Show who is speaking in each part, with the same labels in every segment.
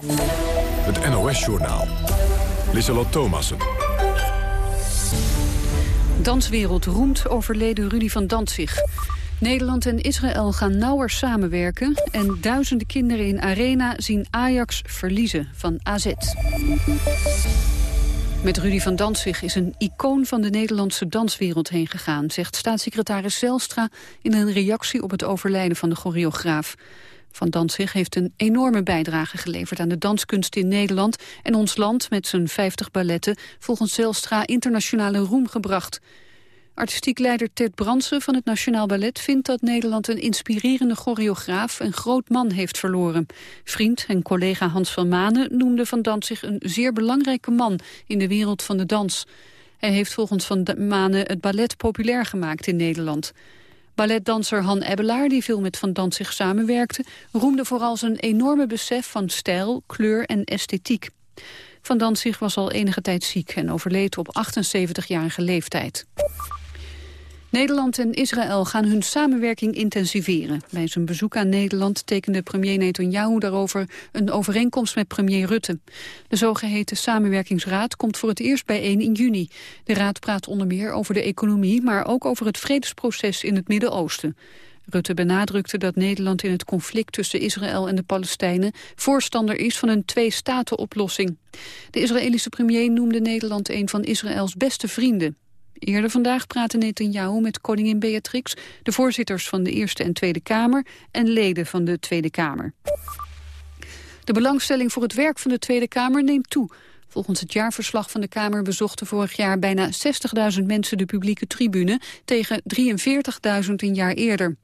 Speaker 1: Het NOS-journaal. Lissalot Thomassen.
Speaker 2: Danswereld roemt overleden Rudy van Dantzig. Nederland en Israël gaan nauwer samenwerken... en duizenden kinderen in Arena zien Ajax verliezen van AZ. Met Rudy van Dantzig is een icoon van de Nederlandse danswereld heen gegaan... zegt staatssecretaris Zelstra in een reactie op het overlijden van de choreograaf. Van Dantzig heeft een enorme bijdrage geleverd aan de danskunst in Nederland... en ons land met zijn 50 balletten volgens Zelstra internationale roem gebracht... Artistiek leider Ted Bransen van het Nationaal Ballet vindt dat Nederland een inspirerende choreograaf en groot man heeft verloren. Vriend en collega Hans van Manen noemde Van Dantzig een zeer belangrijke man in de wereld van de dans. Hij heeft volgens Van Manen het ballet populair gemaakt in Nederland. Balletdanser Han Ebbelaar, die veel met Van Dantzig samenwerkte, roemde vooral zijn enorme besef van stijl, kleur en esthetiek. Van Dantzig was al enige tijd ziek en overleed op 78-jarige leeftijd. Nederland en Israël gaan hun samenwerking intensiveren. Bij zijn bezoek aan Nederland tekende premier Netanyahu daarover een overeenkomst met premier Rutte. De zogeheten samenwerkingsraad komt voor het eerst bijeen in juni. De raad praat onder meer over de economie, maar ook over het vredesproces in het Midden-Oosten. Rutte benadrukte dat Nederland in het conflict tussen Israël en de Palestijnen voorstander is van een twee-staten-oplossing. De Israëlische premier noemde Nederland een van Israëls beste vrienden. Eerder vandaag praatte Netanyahu met koningin Beatrix, de voorzitters van de Eerste en Tweede Kamer en leden van de Tweede Kamer. De belangstelling voor het werk van de Tweede Kamer neemt toe. Volgens het jaarverslag van de Kamer bezochten vorig jaar bijna 60.000 mensen de publieke tribune tegen 43.000 een jaar eerder.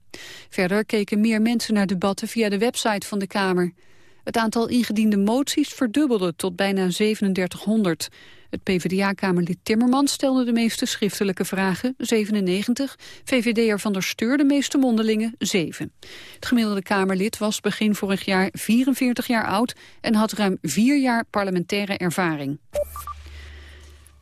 Speaker 2: Verder keken meer mensen naar debatten via de website van de Kamer. Het aantal ingediende moties verdubbelde tot bijna 3700. Het PvdA-kamerlid Timmermans stelde de meeste schriftelijke vragen, 97. VVD'er Van der Steur de meeste mondelingen, 7. Het gemiddelde kamerlid was begin vorig jaar 44 jaar oud... en had ruim vier jaar parlementaire ervaring.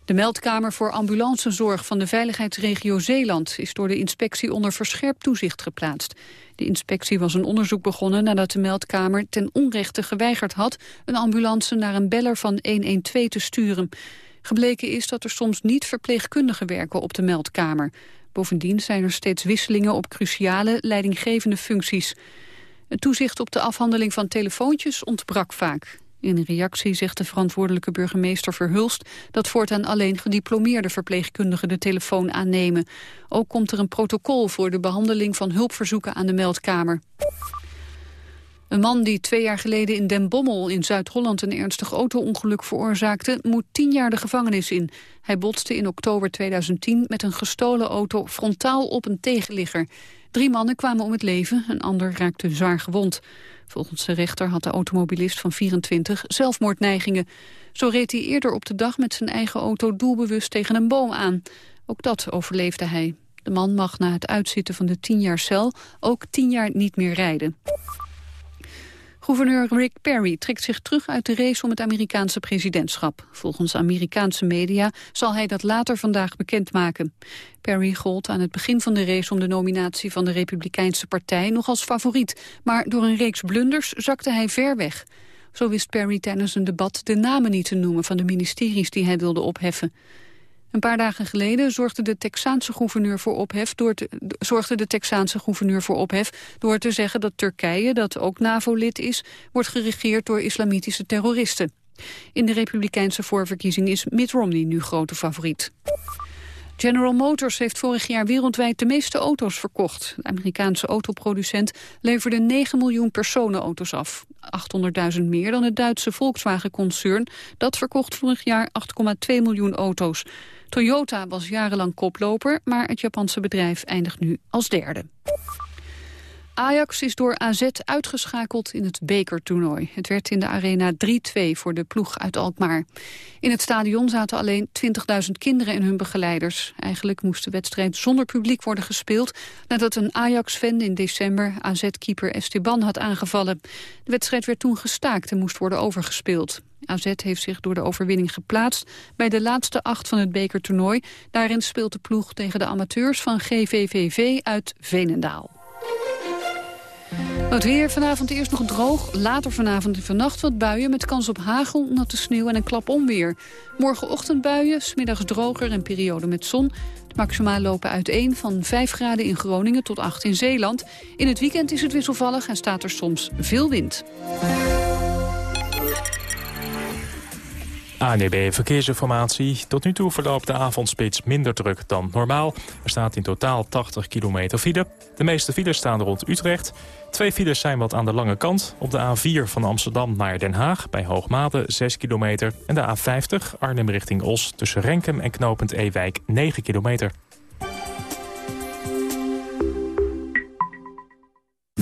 Speaker 2: De meldkamer voor ambulancezorg van de veiligheidsregio Zeeland is door de inspectie onder verscherpt toezicht geplaatst. De inspectie was een onderzoek begonnen nadat de meldkamer ten onrechte geweigerd had een ambulance naar een beller van 112 te sturen. Gebleken is dat er soms niet verpleegkundigen werken op de meldkamer. Bovendien zijn er steeds wisselingen op cruciale leidinggevende functies. Het toezicht op de afhandeling van telefoontjes ontbrak vaak. In reactie zegt de verantwoordelijke burgemeester Verhulst... dat voortaan alleen gediplomeerde verpleegkundigen de telefoon aannemen. Ook komt er een protocol voor de behandeling van hulpverzoeken aan de meldkamer. Een man die twee jaar geleden in Den Bommel in Zuid-Holland een ernstig auto-ongeluk veroorzaakte, moet tien jaar de gevangenis in. Hij botste in oktober 2010 met een gestolen auto frontaal op een tegenligger. Drie mannen kwamen om het leven, een ander raakte zwaar gewond. Volgens de rechter had de automobilist van 24 zelfmoordneigingen. Zo reed hij eerder op de dag met zijn eigen auto doelbewust tegen een boom aan. Ook dat overleefde hij. De man mag na het uitzitten van de tien jaar cel ook tien jaar niet meer rijden. Gouverneur Rick Perry trekt zich terug uit de race om het Amerikaanse presidentschap. Volgens Amerikaanse media zal hij dat later vandaag bekendmaken. Perry gold aan het begin van de race om de nominatie van de Republikeinse partij nog als favoriet. Maar door een reeks blunders zakte hij ver weg. Zo wist Perry tijdens een debat de namen niet te noemen van de ministeries die hij wilde opheffen. Een paar dagen geleden zorgde de Texaanse gouverneur voor ophef door te, de Texaanse gouverneur voor ophef door te zeggen dat Turkije, dat ook NAVO-lid is, wordt geregeerd door islamitische terroristen. In de republikeinse voorverkiezing is Mitt Romney nu grote favoriet. General Motors heeft vorig jaar wereldwijd de meeste auto's verkocht. De Amerikaanse autoproducent leverde 9 miljoen personenauto's af. 800.000 meer dan het Duitse Volkswagen-concern. Dat verkocht vorig jaar 8,2 miljoen auto's. Toyota was jarenlang koploper, maar het Japanse bedrijf eindigt nu als derde. Ajax is door AZ uitgeschakeld in het bekertoernooi. Het werd in de arena 3-2 voor de ploeg uit Alkmaar. In het stadion zaten alleen 20.000 kinderen en hun begeleiders. Eigenlijk moest de wedstrijd zonder publiek worden gespeeld... nadat een Ajax-fan in december AZ-keeper Esteban had aangevallen. De wedstrijd werd toen gestaakt en moest worden overgespeeld. AZ heeft zich door de overwinning geplaatst bij de laatste acht van het bekertoernooi. Daarin speelt de ploeg tegen de amateurs van GVVV uit Venendaal. Het weer vanavond eerst nog droog. Later vanavond en vannacht wat buien met kans op hagel, natte sneeuw en een klap onweer. Morgenochtend buien, smiddags droger en periode met zon. De maxima lopen uiteen van 5 graden in Groningen tot 8 in Zeeland. In het weekend is het wisselvallig en staat er soms veel wind.
Speaker 3: ANDB Verkeersinformatie. Tot nu toe verloopt de avondspits minder druk dan normaal. Er staat in totaal 80 kilometer file. De meeste files staan rond Utrecht. Twee files zijn wat aan de lange kant. Op de A4 van Amsterdam naar Den Haag bij Hoogmade 6 kilometer. En de A50 Arnhem richting Os tussen Renkum en knooppunt Ewijk 9 kilometer.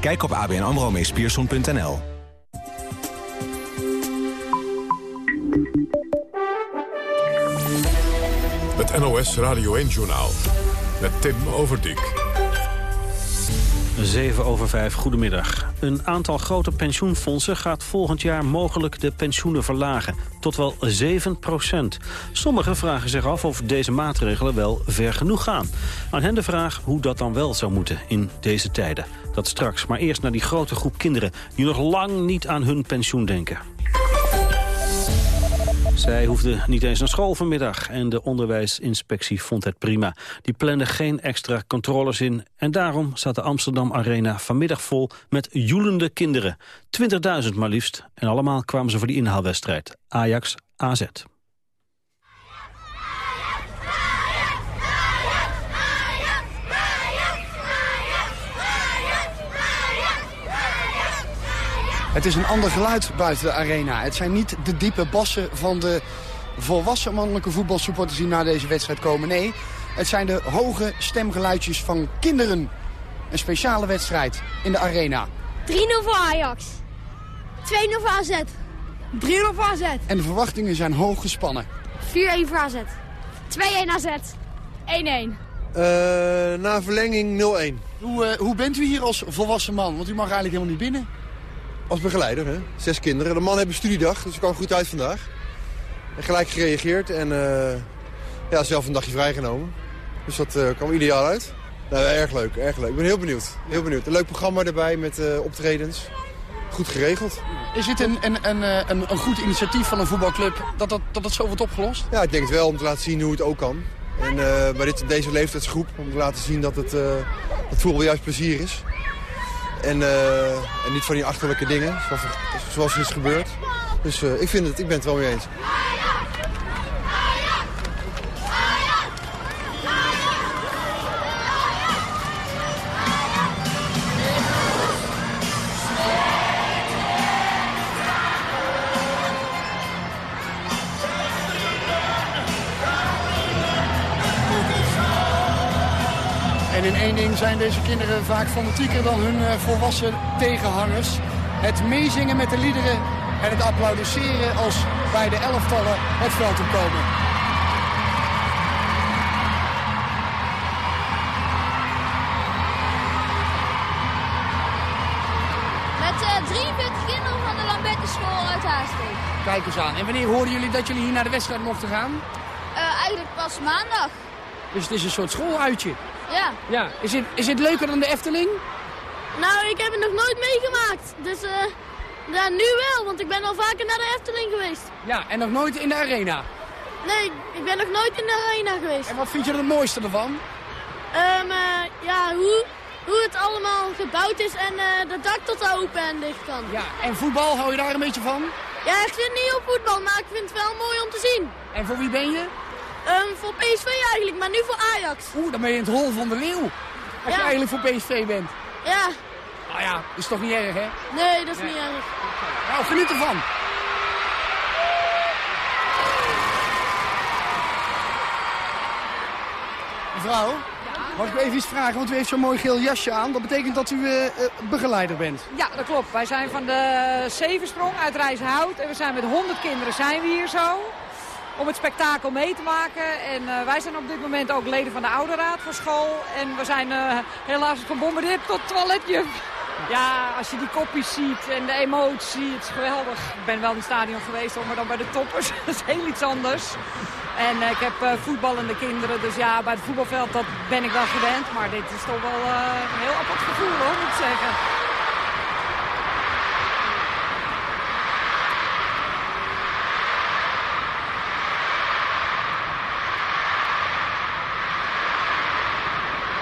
Speaker 4: Kijk op abnamromeespierson.nl.
Speaker 1: Het NOS Radio 1-journaal met Tim Overdijk.
Speaker 5: 7 over 5, goedemiddag. Een aantal grote pensioenfondsen gaat volgend jaar mogelijk de pensioenen verlagen. Tot wel 7 procent. Sommigen vragen zich af of deze maatregelen wel ver genoeg gaan. Aan hen de vraag hoe dat dan wel zou moeten in deze tijden. Dat straks, maar eerst naar die grote groep kinderen... die nog lang niet aan hun pensioen denken. Zij hoefde niet eens naar school vanmiddag en de onderwijsinspectie vond het prima. Die plande geen extra controles in en daarom staat de Amsterdam Arena vanmiddag vol met joelende kinderen. 20.000 maar liefst en allemaal kwamen ze voor die inhaalwedstrijd. Ajax AZ.
Speaker 6: Het is een ander geluid buiten de arena. Het zijn niet de diepe bassen van de volwassen mannelijke voetbalsupporters die naar deze wedstrijd komen. Nee, het zijn de hoge stemgeluidjes van kinderen. Een speciale wedstrijd in de arena.
Speaker 7: 3-0 voor Ajax. 2-0 voor AZ. 3-0 voor AZ.
Speaker 6: En de verwachtingen zijn hoog gespannen.
Speaker 7: 4-1 voor AZ. 2-1 AZ. 1-1.
Speaker 8: Uh, na verlenging 0-1.
Speaker 6: Hoe, uh, hoe bent u hier als volwassen man? Want u mag eigenlijk helemaal niet binnen.
Speaker 8: Als begeleider, hè? zes kinderen. De man heeft een studiedag, dus ik kwam goed uit vandaag. En gelijk gereageerd en uh, ja, zelf een dagje vrijgenomen. Dus dat uh, kwam ideaal uit. Nou, erg leuk, erg leuk. Ik ben heel benieuwd. Heel benieuwd. Een leuk programma erbij met uh, optredens. Goed geregeld.
Speaker 6: Is dit een, een, een, een, een goed initiatief van een voetbalclub dat dat, dat dat zo wordt opgelost?
Speaker 8: Ja, ik denk het wel om te laten zien hoe het ook kan. En bij dit, deze leeftijdsgroep om te laten zien dat het, het voetbal juist plezier is. En, uh, en niet van die achterlijke dingen, zoals, zoals is gebeurd. Dus uh, ik, vind het, ik ben het wel mee eens.
Speaker 6: En in één ding zijn deze kinderen vaak fanatieker dan hun uh, volwassen tegenhangers. Het meezingen met de liederen en het applaudisseren als bij de elftallen het veld opkomen.
Speaker 7: Met 43 kinderen van de Lambertus School uit Haasteen.
Speaker 6: Kijk eens aan. En wanneer hoorden jullie dat jullie hier naar de wedstrijd mochten gaan?
Speaker 7: Uh, eigenlijk pas maandag.
Speaker 6: Dus het is een soort schooluitje?
Speaker 7: Ja.
Speaker 6: ja. Is, het, is het leuker dan de Efteling?
Speaker 7: Nou, ik heb het nog nooit meegemaakt. Dus uh, ja, nu wel, want ik ben al vaker naar de Efteling geweest.
Speaker 6: Ja, en nog nooit in de arena?
Speaker 7: Nee, ik ben nog nooit in de arena geweest.
Speaker 6: En wat vind je er het mooiste ervan?
Speaker 7: Um, uh, ja, hoe, hoe het allemaal gebouwd is en uh, de dak tot open en dicht kan.
Speaker 6: Ja, en voetbal, hou je daar een beetje van?
Speaker 7: Ja, ik zit niet op voetbal, maar ik vind het wel mooi om te zien.
Speaker 6: En voor wie ben je?
Speaker 7: Um, voor PSV eigenlijk, maar nu voor Ajax.
Speaker 6: Oeh, dan ben je in het rol van de leeuw. Als je eigenlijk voor PSV bent.
Speaker 7: Ja.
Speaker 6: Nou ja, dat is toch niet erg, hè?
Speaker 7: Nee, dat is niet erg.
Speaker 6: Nou, geniet ervan. Mevrouw, mag ik u even iets vragen? Want u heeft zo'n mooi geel jasje aan. Dat betekent dat u uh, begeleider bent.
Speaker 9: Ja, dat klopt. Wij zijn van de Zevensprong uit Rijshout. En we zijn met 100 kinderen zijn we hier zo. Om het spektakel mee te maken. En uh, wij zijn op dit moment ook leden van de ouderraad voor school. En we zijn uh, helaas gebombardeerd tot toiletje. Ja, als je die kopjes ziet en de emotie, het is geweldig. Ik ben wel in het stadion geweest, maar dan bij de toppers. dat is heel iets anders. En uh, ik heb voetballende kinderen, dus ja, bij het voetbalveld dat ben ik wel gewend. Maar dit is toch wel een heel apart gevoel hoor, moet ik zeggen.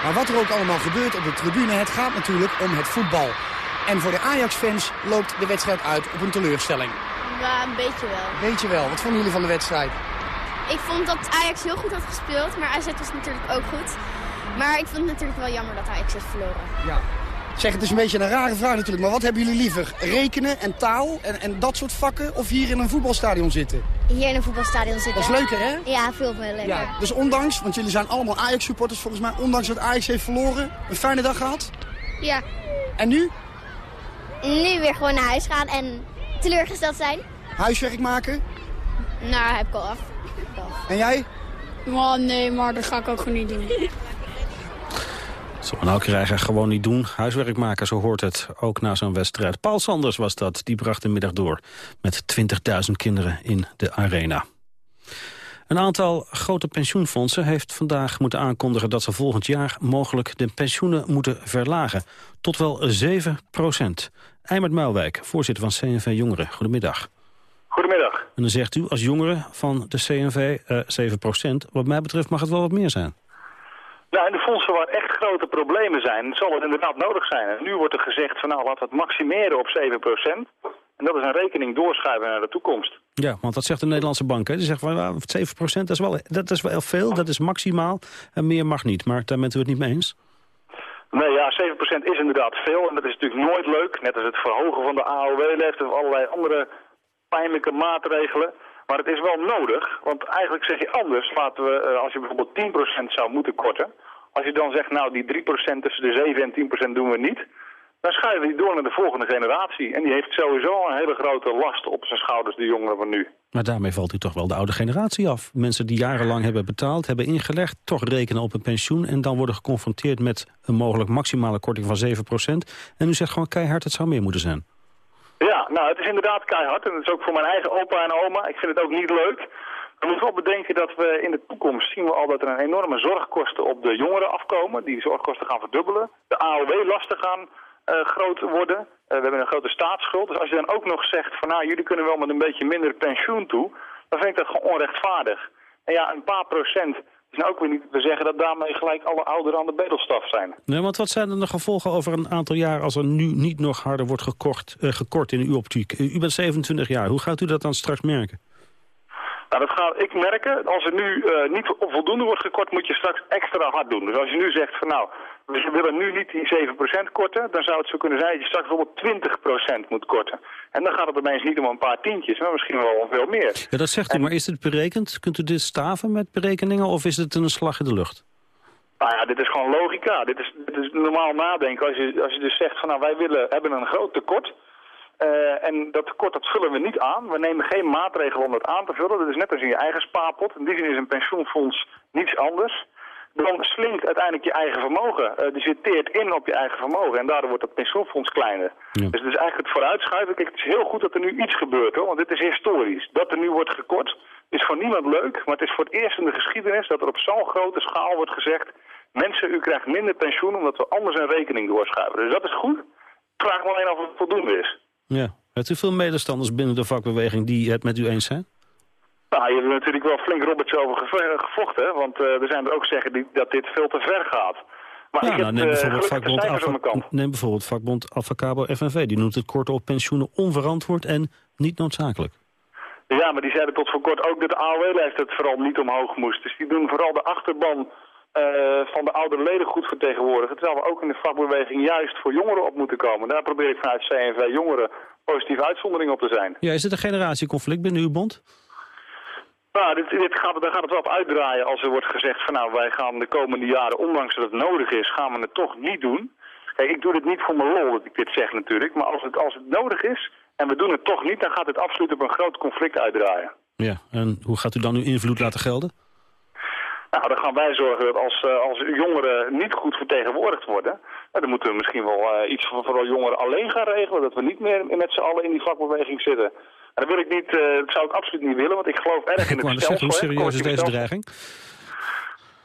Speaker 6: Maar wat er ook allemaal gebeurt op de tribune, het gaat natuurlijk om het voetbal. En voor de Ajax-fans loopt de wedstrijd uit op een teleurstelling.
Speaker 7: Ja, een beetje wel.
Speaker 6: Beetje wel. Wat vonden jullie van de wedstrijd?
Speaker 7: Ik vond dat Ajax heel goed had gespeeld, maar AZ was natuurlijk ook goed. Maar ik vond het natuurlijk wel jammer dat Ajax heeft verloren.
Speaker 6: Ja. Zeg, het is een beetje een rare vraag natuurlijk, maar wat hebben jullie liever? Rekenen en taal en, en dat soort vakken of hier in een voetbalstadion zitten?
Speaker 7: Hier in een voetbalstadion zitten.
Speaker 6: Dat is leuker, hè?
Speaker 7: Ja, veel meer leuker. Ja,
Speaker 6: dus ondanks, want jullie zijn allemaal Ajax-supporters volgens mij, ondanks dat Ajax heeft verloren, een fijne dag gehad?
Speaker 7: Ja.
Speaker 6: En nu?
Speaker 7: Nu weer gewoon naar huis gaan en teleurgesteld zijn.
Speaker 6: Huiswerk maken?
Speaker 7: Nou, heb ik al af.
Speaker 6: En jij?
Speaker 7: Oh, nee, maar dat ga ik ook gewoon niet doen.
Speaker 5: Zal nou krijgen, gewoon niet doen. Huiswerk maken, zo hoort het. Ook na zo'n wedstrijd. Paul Sanders was dat, die bracht de middag door. Met 20.000 kinderen in de arena. Een aantal grote pensioenfondsen heeft vandaag moeten aankondigen... dat ze volgend jaar mogelijk de pensioenen moeten verlagen. Tot wel 7 procent. Eimert Muilwijk, voorzitter van CNV Jongeren. Goedemiddag.
Speaker 10: Goedemiddag.
Speaker 5: En dan zegt u als jongere van de CNV uh, 7 procent. Wat mij betreft mag het wel wat meer zijn.
Speaker 10: Nou, in de fondsen waar grote problemen zijn, zal het inderdaad nodig zijn. En nu wordt er gezegd van nou, laten we het maximeren op 7 procent. En dat is een rekening doorschuiven naar de toekomst.
Speaker 5: Ja, want dat zegt de Nederlandse bank. Hè? Die zegt van nou, 7 procent, dat, is wel, dat is wel veel, dat is maximaal. En meer mag niet, maar daar bent u het niet mee eens?
Speaker 10: Nee, ja, 7% is inderdaad veel. En dat is natuurlijk nooit leuk. Net als het verhogen van de AOW-leeftijd of allerlei andere pijnlijke maatregelen. Maar het is wel nodig, want eigenlijk zeg je anders, laten we, eh, als je bijvoorbeeld 10% zou moeten korten, als je dan zegt, nou die 3% tussen de 7 en 10% doen we niet, dan schuiven die door naar de volgende generatie. En die heeft sowieso een hele grote last op zijn schouders, de jongeren van nu.
Speaker 5: Maar daarmee valt u toch wel de oude generatie af. Mensen die jarenlang hebben betaald, hebben ingelegd, toch rekenen op een pensioen... en dan worden geconfronteerd met een mogelijk maximale korting van 7% En u zegt gewoon keihard, het zou meer moeten zijn.
Speaker 10: Ja, nou, het is inderdaad keihard. En dat is ook voor mijn eigen opa en oma. Ik vind het ook niet leuk. We moeten wel bedenken dat we in de toekomst zien we al dat er een enorme zorgkosten op de jongeren afkomen. Die zorgkosten gaan verdubbelen. De AOW-lasten gaan uh, groot worden. Uh, we hebben een grote staatsschuld. Dus als je dan ook nog zegt van nou, jullie kunnen wel met een beetje minder pensioen toe, dan vind ik dat gewoon onrechtvaardig. En ja, een paar procent is nou ook weer niet te zeggen dat daarmee gelijk alle ouderen aan de bedelstaf zijn.
Speaker 5: Nee, want wat zijn dan de gevolgen over een aantal jaar als er nu niet nog harder wordt gekort, uh, gekort in uw optiek? U bent 27 jaar, hoe gaat u dat dan straks merken?
Speaker 10: Nou, dat ga ik merken. Als er nu uh, niet voldoende wordt gekort, moet je straks extra hard doen. Dus als je nu zegt van nou, we willen nu niet die 7% korten, dan zou het zo kunnen zijn dat je straks bijvoorbeeld 20% moet korten. En dan gaat het opeens niet om een paar tientjes, maar misschien wel om veel meer.
Speaker 5: Ja, dat zegt u, maar is het berekend? Kunt u dit staven met berekeningen of is het een slag in de lucht?
Speaker 10: Nou ja, dit is gewoon logica. Dit is, dit is normaal nadenken. Als je, als je dus zegt van nou, wij willen, hebben een groot tekort... Uh, en dat tekort dat vullen we niet aan. We nemen geen maatregelen om dat aan te vullen. Dat is net als in je eigen spaarpot. In die zin is een pensioenfonds niets anders. Dan slinkt uiteindelijk je eigen vermogen. Uh, die zit in op je eigen vermogen. En daardoor wordt dat pensioenfonds kleiner. Ja. Dus het is eigenlijk het vooruitschuiven. Kijk, het is heel goed dat er nu iets gebeurt hoor. Want dit is historisch. Dat er nu wordt gekort is voor niemand leuk. Maar het is voor het eerst in de geschiedenis dat er op zo'n grote schaal wordt gezegd... mensen, u krijgt minder pensioen omdat we anders een rekening doorschuiven. Dus dat is goed. Vraag me alleen of het voldoende is.
Speaker 5: Ja. Hebt u veel medestanders binnen de vakbeweging die het met u eens zijn?
Speaker 10: Nou, je hebt natuurlijk wel flink Roberts over gevochten. Want uh, er zijn er ook zeggen die, dat dit veel te ver gaat. Maar
Speaker 5: Ja,
Speaker 10: ik
Speaker 5: nou,
Speaker 10: heb
Speaker 5: neem,
Speaker 10: eh,
Speaker 5: bijvoorbeeld vakbond neem bijvoorbeeld vakbond Avacabo FNV. Die noemt het korten op pensioenen onverantwoord en niet noodzakelijk.
Speaker 10: Ja, maar die zeiden tot voor kort ook dat de AOW-leeftijd vooral niet omhoog moest. Dus die doen vooral de achterban eh, van de oudere leden goed vertegenwoordigen. Terwijl we ook in de vakbeweging juist voor jongeren op moeten komen. Daar probeer ik vanuit CNV jongeren positieve uitzondering op te zijn.
Speaker 5: Ja, is het een generatieconflict binnen uw bond?
Speaker 10: Nou, dit, dit gaat, daar gaat het wel op uitdraaien als er wordt gezegd van nou, wij gaan de komende jaren, ondanks dat het nodig is, gaan we het toch niet doen. Kijk, ik doe dit niet voor mijn lol dat ik dit zeg natuurlijk, maar als het, als het nodig is en we doen het toch niet, dan gaat het absoluut op een groot conflict uitdraaien.
Speaker 5: Ja, en hoe gaat u dan uw invloed laten gelden?
Speaker 10: Nou, dan gaan wij zorgen dat als, eh, als jongeren niet goed vertegenwoordigd worden, nou, dan moeten we misschien wel eh, iets voor vooral jongeren alleen gaan regelen, dat we niet meer met z'n allen in die vakbeweging zitten. En dat wil ik niet, eh, dat zou ik absoluut niet willen, want ik geloof erg in het
Speaker 5: hoe serieus is deze dreiging?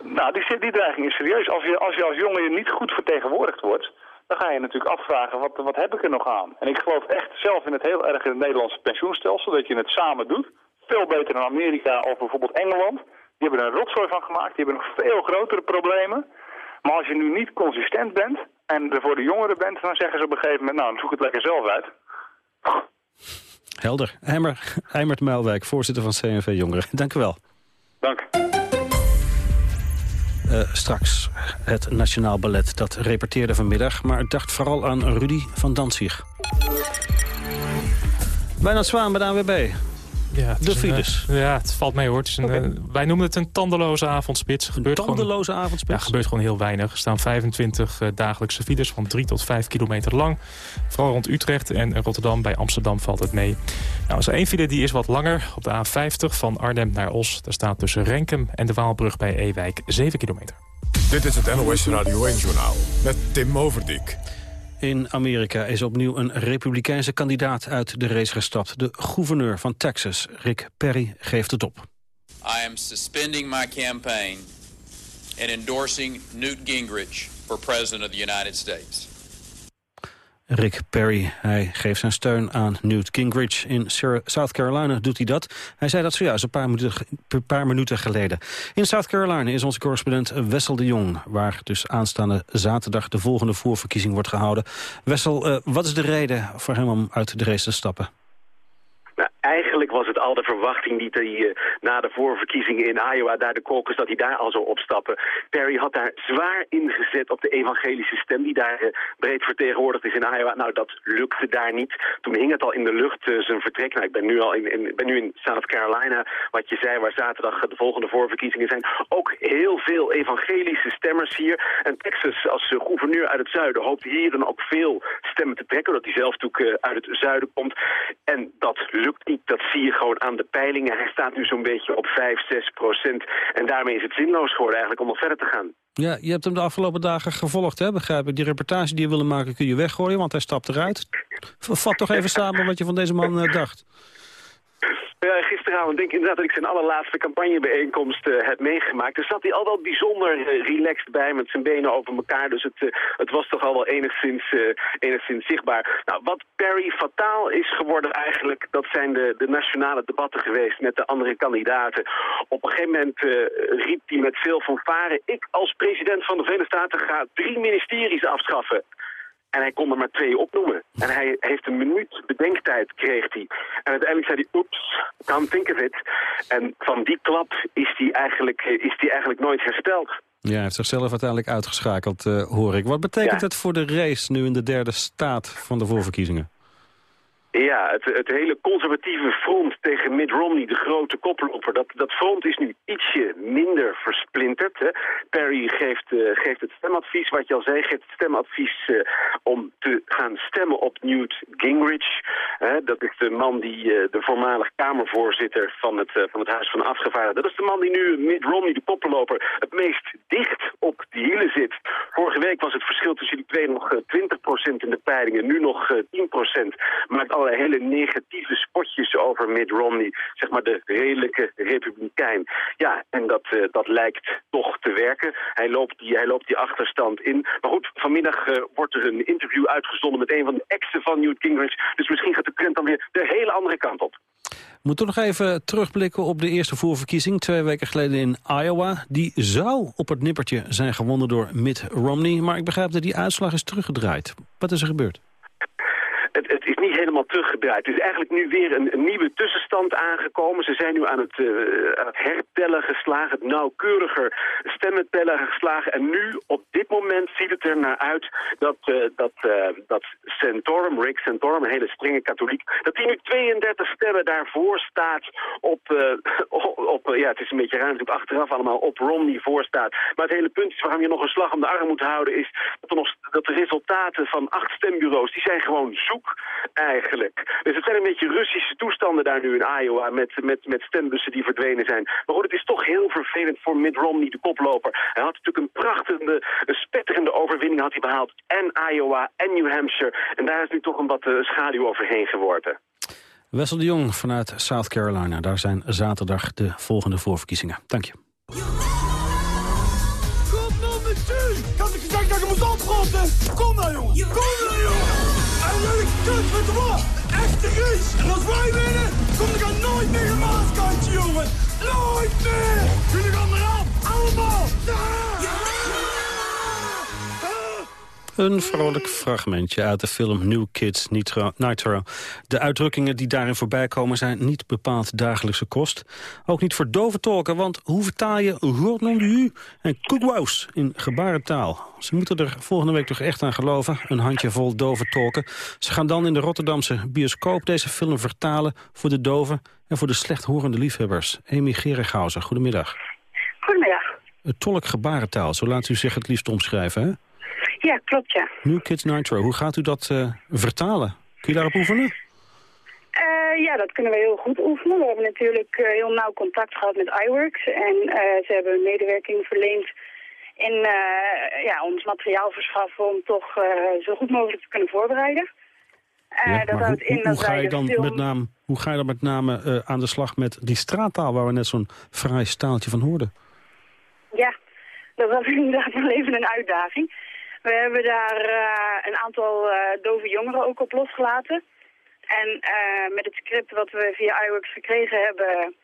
Speaker 10: Nou, die, die dreiging is serieus. Als je, als je als jongen niet goed vertegenwoordigd wordt, dan ga je natuurlijk afvragen, wat, wat heb ik er nog aan? En ik geloof echt zelf in het heel erg in het Nederlandse pensioenstelsel, dat je het samen doet. Veel beter dan Amerika of bijvoorbeeld Engeland. Die hebben er een rotzooi van gemaakt, die hebben nog veel grotere problemen. Maar als je nu niet consistent bent en er voor de jongeren bent, dan zeggen ze op een gegeven moment, nou, dan zoek het lekker zelf uit.
Speaker 5: Helder. Heimer, Heimert Muilwijk, voorzitter van CNV Jongeren. Dank u wel.
Speaker 10: Dank.
Speaker 5: Eh, straks het Nationaal Ballet, dat repeteerde vanmiddag... maar het dacht vooral aan Rudy van Danzig. Bijna Zwaan bij de AWB.
Speaker 3: Ja,
Speaker 5: De
Speaker 3: een,
Speaker 5: files.
Speaker 3: eh, ja, het valt mee hoor. Het is een, eh, wij noemen het een tandeloze avondspits. Gebeurt
Speaker 5: tandeloze
Speaker 3: gewoon,
Speaker 5: avondspits?
Speaker 3: Ja, gebeurt gewoon heel weinig. Er staan 25 eh, dagelijkse files van 3 tot 5 kilometer lang. Vooral rond Utrecht en Rotterdam. Bij Amsterdam valt het mee. Nou, er is er één file die is wat langer. Op de A50 van Arnhem naar Os. Daar staat tussen Renkum en de Waalbrug bij Ewijk 7 kilometer.
Speaker 1: Dit is het NOS Radio 1-journaal met Tim Overdijk.
Speaker 5: In Amerika is opnieuw een republikeinse kandidaat uit de race gestapt. De gouverneur van Texas, Rick Perry, geeft het op.
Speaker 11: I am suspending my campaign and endorsing Newt Gingrich for President of the United States.
Speaker 5: Rick Perry, hij geeft zijn steun aan Newt Gingrich. In South Carolina doet hij dat. Hij zei dat zojuist een paar minuten, een paar minuten geleden. In South Carolina is onze correspondent Wessel de Jong... waar dus aanstaande zaterdag de volgende voorverkiezing wordt gehouden. Wessel, eh, wat is de reden voor hem om uit de race te stappen?
Speaker 12: Nou, eigenlijk was het al de verwachting die hij eh, na de voorverkiezingen in Iowa, daar de caucus, dat hij daar al zou opstappen. Perry had daar zwaar ingezet op de evangelische stem die daar eh, breed vertegenwoordigd is in Iowa. Nou, dat lukte daar niet. Toen hing het al in de lucht eh, zijn vertrek. Nou, ik ben nu al in, in, ben nu in South Carolina, wat je zei, waar zaterdag de volgende voorverkiezingen zijn. Ook heel veel evangelische stemmers hier. En Texas als gouverneur uit het zuiden hoopt hier dan ook veel stemmen te trekken, omdat hij zelf natuurlijk uit het zuiden komt. En dat lukt niet, dat zie je gewoon aan de peilingen. Hij staat nu zo'n beetje op 5, 6 procent. En daarmee is het zinloos geworden eigenlijk om nog verder te gaan.
Speaker 5: Ja, je hebt hem de afgelopen dagen gevolgd, hè, begrijp ik. Die reportage die je wilde maken kun je weggooien, want hij stapt eruit. Vat toch even samen wat je van deze man eh, dacht.
Speaker 12: Ja, gisteravond denk ik inderdaad dat ik zijn allerlaatste campagnebijeenkomst eh, heb meegemaakt. Er zat hij al wel bijzonder eh, relaxed bij met zijn benen over elkaar. Dus het, eh, het was toch al wel enigszins, enigszins zichtbaar. Nou, wat Perry fataal is geworden eigenlijk, dat zijn de, de nationale debatten geweest met de andere kandidaten. Op een gegeven moment riep hij met veel fanfare, ik als president van de Verenigde Staten ga drie ministeries afschaffen. En hij kon er maar twee opnoemen. En hij heeft een minuut bedenktijd, kreeg hij. En uiteindelijk zei hij, oeps, can't think of it. En van die klap is hij eigenlijk, is die eigenlijk nooit hersteld.
Speaker 5: Ja, hij heeft zichzelf uiteindelijk uitgeschakeld, eh, hoor ik. Wat betekent
Speaker 12: Ja.
Speaker 5: het voor de race nu in de derde staat van de voorverkiezingen?
Speaker 12: Ja, het, het hele conservatieve front tegen Mitt Romney, de grote koploper, dat, dat front is nu ietsje minder versplinterd. Hè. Perry geeft, eh, geeft het stemadvies, wat je al zei, geeft het stemadvies eh, om te gaan stemmen op Newt Gingrich. Hè. Dat is de man die eh, de voormalig Kamervoorzitter van het, van het Huis van Afgevaardigden. Dat is de man die nu Mitt Romney, de koploper, het meest dicht op de hielen zit. Vorige week was het verschil tussen die twee nog eh, 20% in de peilingen, nu nog eh, 10%. Maakt allerlei hele negatieve spotjes over Mitt Romney, zeg maar de redelijke republikein. Ja, en dat, eh, dat lijkt toch te werken. Hij loopt, die, hij loopt die achterstand in. Maar goed, vanmiddag eh, wordt er een interview uitgezonden met een van de exen van Newt Gingrich. Dus misschien gaat de trend dan weer de hele andere kant op.
Speaker 5: Moeten we nog even terugblikken op de eerste voorverkiezing... twee weken geleden in Iowa. Die zou op het nippertje zijn gewonnen door Mitt Romney. Maar ik begrijp dat die uitslag is teruggedraaid. Wat is er gebeurd?
Speaker 12: het, het, is niet helemaal teruggedraaid. Is eigenlijk nu weer een, nieuwe tussenstand aangekomen. Ze zijn nu aan het, uh, aan het hertellen geslagen, het nauwkeuriger stemmen tellen geslagen. En nu, op dit moment, ziet het er naar uit dat, uh, dat, uh, dat Santorum, Rick Santorum, een hele strenge katholiek, dat hij nu 32 stemmen daarvoor staat op, op ja, het is een beetje raar natuurlijk achteraf allemaal, op Romney voor staat. Maar het hele punt is waarom je nog een slag om de arm moet houden, is dat, er nog, dat de resultaten van acht stembureaus, die zijn gewoon zoek eigenlijk. Dus het zijn een beetje Russische toestanden daar nu in Iowa met, met, met stembussen die verdwenen zijn. Maar goed, het is toch heel vervelend voor Mitt Romney, de koploper. Hij had natuurlijk een prachtige, een spetterende overwinning had hij behaald. En Iowa en New Hampshire. En daar is nu toch een wat uh, schaduw overheen geworden.
Speaker 5: Wessel de Jong vanuit South Carolina. Daar zijn zaterdag de volgende voorverkiezingen. Dank je.
Speaker 13: Kom nou met Ik had ik gezegd dat je moest opgroten. Kom nou, jongen. Kom nou, kut met de wat? Echte Ries. En als wij winnen, kom ik er nooit meer een maaskantje, jongen. Nooit meer. Jullie gaan eraan. Allemaal.
Speaker 5: Een vrolijk fragmentje uit de film New Kids Nitro. De uitdrukkingen die daarin voorbij komen zijn niet bepaald dagelijkse kost. Ook niet voor dove tolken, want hoe vertaal je Gordon en Koekwous in gebarentaal? Ze moeten er volgende week toch echt aan geloven, een handjevol dove tolken. Ze gaan dan in de Rotterdamse bioscoop deze film vertalen voor de doven en voor de slechthorende liefhebbers. Amy Gereghausen, goedemiddag.
Speaker 14: Goedemiddag.
Speaker 5: Het tolk gebarentaal, zo laat u zich het liefst omschrijven, hè?
Speaker 14: Ja, klopt, ja.
Speaker 5: New Kids Nitro, hoe gaat u dat uh, vertalen? Kun je daarop oefenen?
Speaker 14: Uh, ja, dat kunnen we heel goed oefenen. We hebben natuurlijk uh, heel nauw contact gehad met iWorks. En ze hebben medewerking verleend in ja, ons materiaal verschaffen om toch zo goed mogelijk te kunnen voorbereiden.
Speaker 5: Ja, dat houdt in hoe, dat ga je dan film... met name, hoe ga je dan met name aan de slag met die straattaal waar we net zo'n fraai staaltje van hoorden?
Speaker 14: Ja, dat was inderdaad wel even een uitdaging. We hebben daar uh, een aantal uh, dove jongeren ook op losgelaten. En uh, met het script wat we via iWorks gekregen hebben...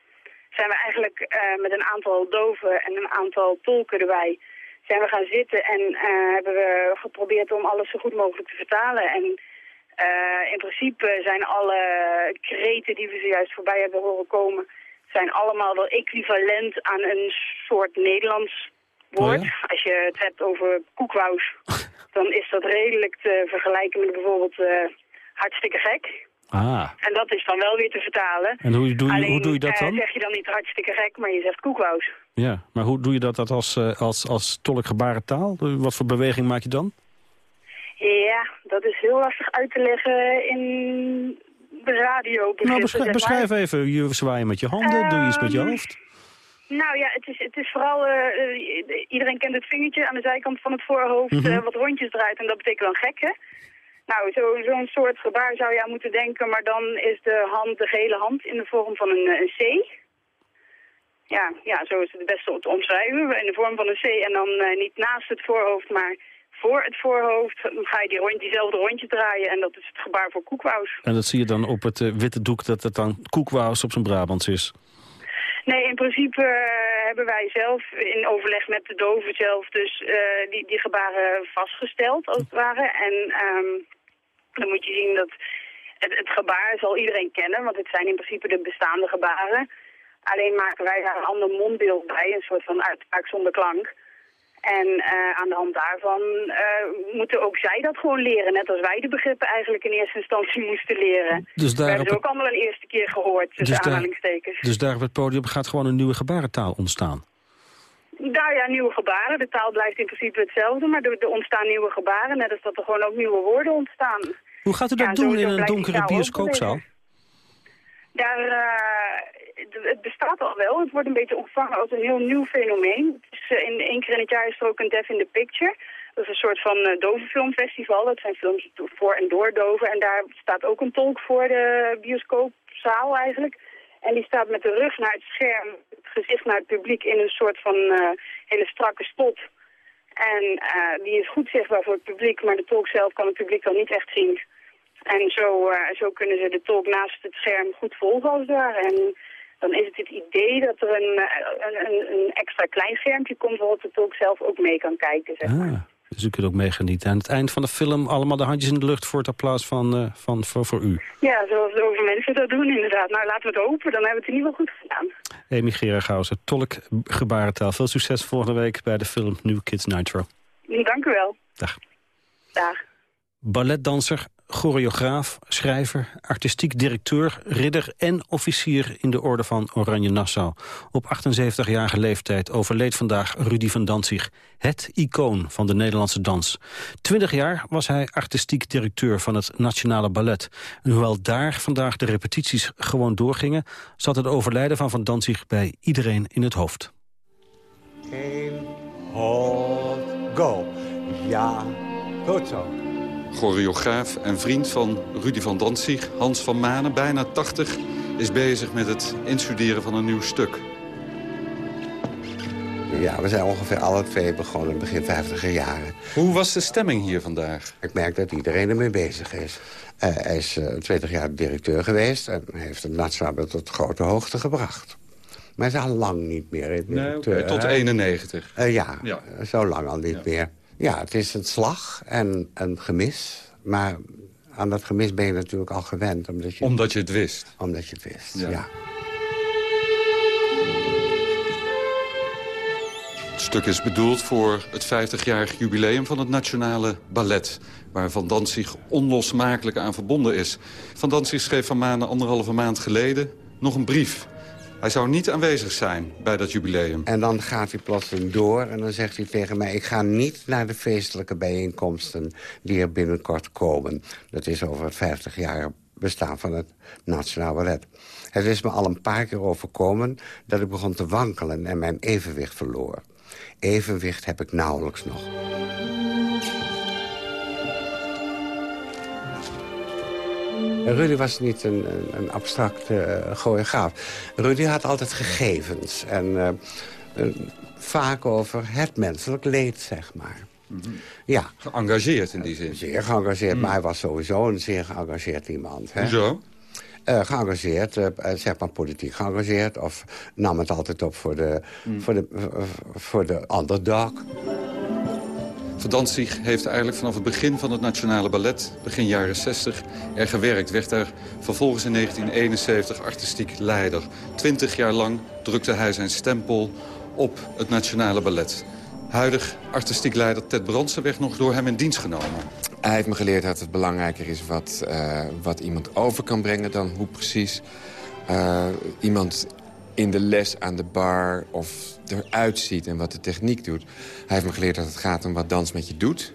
Speaker 14: zijn we eigenlijk met een aantal doven en een aantal tolken erbij... zijn we gaan zitten en hebben we geprobeerd om alles zo goed mogelijk te vertalen. En in principe zijn alle kreten die we zojuist voorbij hebben horen komen... zijn allemaal wel equivalent aan een soort Nederlands woord. Oh Als je het hebt over koekwous, dan is dat redelijk te vergelijken met bijvoorbeeld uh, hartstikke gek.
Speaker 5: Ah.
Speaker 14: En dat is dan wel weer te vertalen.
Speaker 5: En hoe doe je,
Speaker 14: Alleen,
Speaker 5: hoe doe je dat dan?
Speaker 14: Uh, zeg je dan niet hartstikke gek, maar je zegt koekwous.
Speaker 5: Ja, maar hoe doe je dat, dat als, uh, als, als tolkgebarentaal? Wat voor beweging maak je dan?
Speaker 14: Ja, dat is heel lastig uit te leggen in de radio.
Speaker 5: Nou, beschrijf, beschrijf even. Je zwaaien met je handen, doe je iets met je hoofd?
Speaker 14: Nou ja, het is, het is vooral, uh, iedereen kent het vingertje aan de zijkant van het voorhoofd mm -hmm. uh, wat rondjes draait en dat betekent dan gek, hè? Nou, zo'n zo soort gebaar zou je aan moeten denken, maar dan is de hand, de gele hand, in de vorm van een, een C. Ja, ja, zo is het het beste te omschrijven, in de vorm van een C en dan uh, niet naast het voorhoofd, maar voor het voorhoofd dan ga je die rond, diezelfde rondje draaien en dat is het gebaar voor koekwous.
Speaker 5: En dat zie je dan op het witte doek dat het dan koekwous op zijn Brabants is?
Speaker 14: Nee, in principe uh, hebben wij zelf in overleg met de doven zelf dus uh, die, die gebaren vastgesteld, als het ware. En um, dan moet je zien dat het, het gebaar zal iedereen kennen, want het zijn in principe de bestaande gebaren. Alleen maken wij daar een ander mondbeeld bij, een soort van uitspraak zonder klank. En uh, aan de hand daarvan uh, moeten ook zij dat gewoon leren. Net als wij de begrippen eigenlijk in eerste instantie moesten leren.
Speaker 5: Dus daar
Speaker 14: We hebben ze ook allemaal een eerste keer gehoord, tussen dus aanhalingstekens.
Speaker 5: dus daar op het podium gaat gewoon een nieuwe gebarentaal ontstaan?
Speaker 14: Nou ja, nieuwe gebaren. De taal blijft in principe hetzelfde, maar er, er ontstaan nieuwe gebaren. Net als dat er gewoon ook nieuwe woorden ontstaan.
Speaker 5: Hoe gaat u dat
Speaker 14: ja,
Speaker 5: doen in een donkere bioscoopzaal?
Speaker 14: Daar, uh, het bestaat al wel. Het wordt een beetje ontvangen als een heel nieuw fenomeen. Uh, in één keer in het jaar is er ook een Deaf in the Picture. Dat is een soort van uh, dovenfilmfestival. Dat zijn films voor en door doven. En daar staat ook een tolk voor de bioscoopzaal eigenlijk. En die staat met de rug naar het scherm, het gezicht naar het publiek in een soort van hele strakke stop. En die is goed zichtbaar voor het publiek, maar de tolk zelf kan het publiek dan niet echt zien. En zo, eh, zo kunnen ze de tolk naast het scherm goed volgen als ware. En dan is het het idee dat er een, eh, een, een, extra klein schermpje komt waarop de tolk zelf ook mee kan kijken. Zeg maar.
Speaker 5: Ah, dus u kunt ook meegenieten. Aan het eind van de film allemaal de handjes in de lucht voor het applaus van, eh, van, voor, voor u.
Speaker 14: Ja, zoals over mensen dat doen inderdaad. Nou, laten we het hopen. Dan hebben we het in ieder geval goed gedaan.
Speaker 5: Amy Geragausen, tolk gebarentaal. Veel succes volgende week bij de film New Kids Nitro.
Speaker 14: Dank u wel.
Speaker 5: Dag.
Speaker 14: Dag.
Speaker 5: Balletdanser, choreograaf, schrijver, artistiek directeur, ridder en officier in de orde van Oranje Nassau. Op 78-jarige leeftijd overleed vandaag Rudy van Danzig, het icoon van de Nederlandse dans. Twintig jaar was hij artistiek directeur van het Nationale Ballet. En hoewel daar vandaag de repetities gewoon doorgingen, zat het overlijden van Van Danzig bij iedereen in het hoofd.
Speaker 15: Eén, hold, go. Ja, goed zo.
Speaker 16: Choreograaf en vriend van Rudy van Danzig, Hans van Manen, bijna 80... is bezig met het instuderen van een nieuw stuk.
Speaker 15: Ja, we zijn ongeveer alle twee begonnen begin 50 jaren.
Speaker 16: Hoe was de stemming hier vandaag?
Speaker 15: Ik merk dat iedereen ermee bezig is. Uh, hij is uh, 20 jaar directeur geweest en heeft het nationaal tot grote hoogte gebracht. Maar hij is al lang niet meer directeur.
Speaker 16: Nee, okay, tot 91?
Speaker 15: Uh, ja, ja, zo lang al niet ja. meer. Ja, het is een slag en een gemis. Maar aan dat gemis ben je natuurlijk al gewend. Omdat je,
Speaker 16: omdat je het wist?
Speaker 15: Omdat je het wist, ja. ja.
Speaker 16: Het stuk is bedoeld voor het 50-jarig jubileum van het Nationale Ballet... waar Van Danzig onlosmakelijk aan verbonden is. Van Danzig schreef van Maanden anderhalve maand geleden nog een brief... Hij zou niet aanwezig zijn bij dat jubileum.
Speaker 15: En dan gaat hij plotseling door en dan zegt hij tegen mij... ik ga niet naar de feestelijke bijeenkomsten die er binnenkort komen. Dat is over het 50 jaar bestaan van het Nationaal Ballet. Het is me al een paar keer overkomen dat ik begon te wankelen... en mijn evenwicht verloor. Evenwicht heb ik nauwelijks nog. Rudy was niet een, een, een abstracte uh, choreograaf. Rudy had altijd gegevens. En uh, uh, vaak over het menselijk leed, zeg maar.
Speaker 16: Mm -hmm.
Speaker 15: Ja.
Speaker 16: Geëngageerd in die zin?
Speaker 15: Zeer geëngageerd, mm. maar hij was sowieso een zeer geëngageerd iemand. Hè?
Speaker 16: Hoezo?
Speaker 15: Uh, geëngageerd, uh, zeg maar politiek geëngageerd. Of nam het altijd op voor de, mm. voor de, uh, voor de underdog.
Speaker 16: Van Danzig heeft eigenlijk vanaf het begin van het Nationale Ballet, begin jaren 60, er gewerkt. Werd daar vervolgens in 1971 artistiek leider. Twintig jaar lang drukte hij zijn stempel op het Nationale Ballet. Huidig artistiek leider Ted Brandsen werd nog door hem in dienst genomen.
Speaker 17: Hij heeft me geleerd dat het belangrijker is wat, uh, wat iemand over kan brengen... dan hoe precies uh, iemand in de les aan de bar of eruit ziet en wat de techniek doet. Hij heeft me geleerd dat het gaat om wat dans met je doet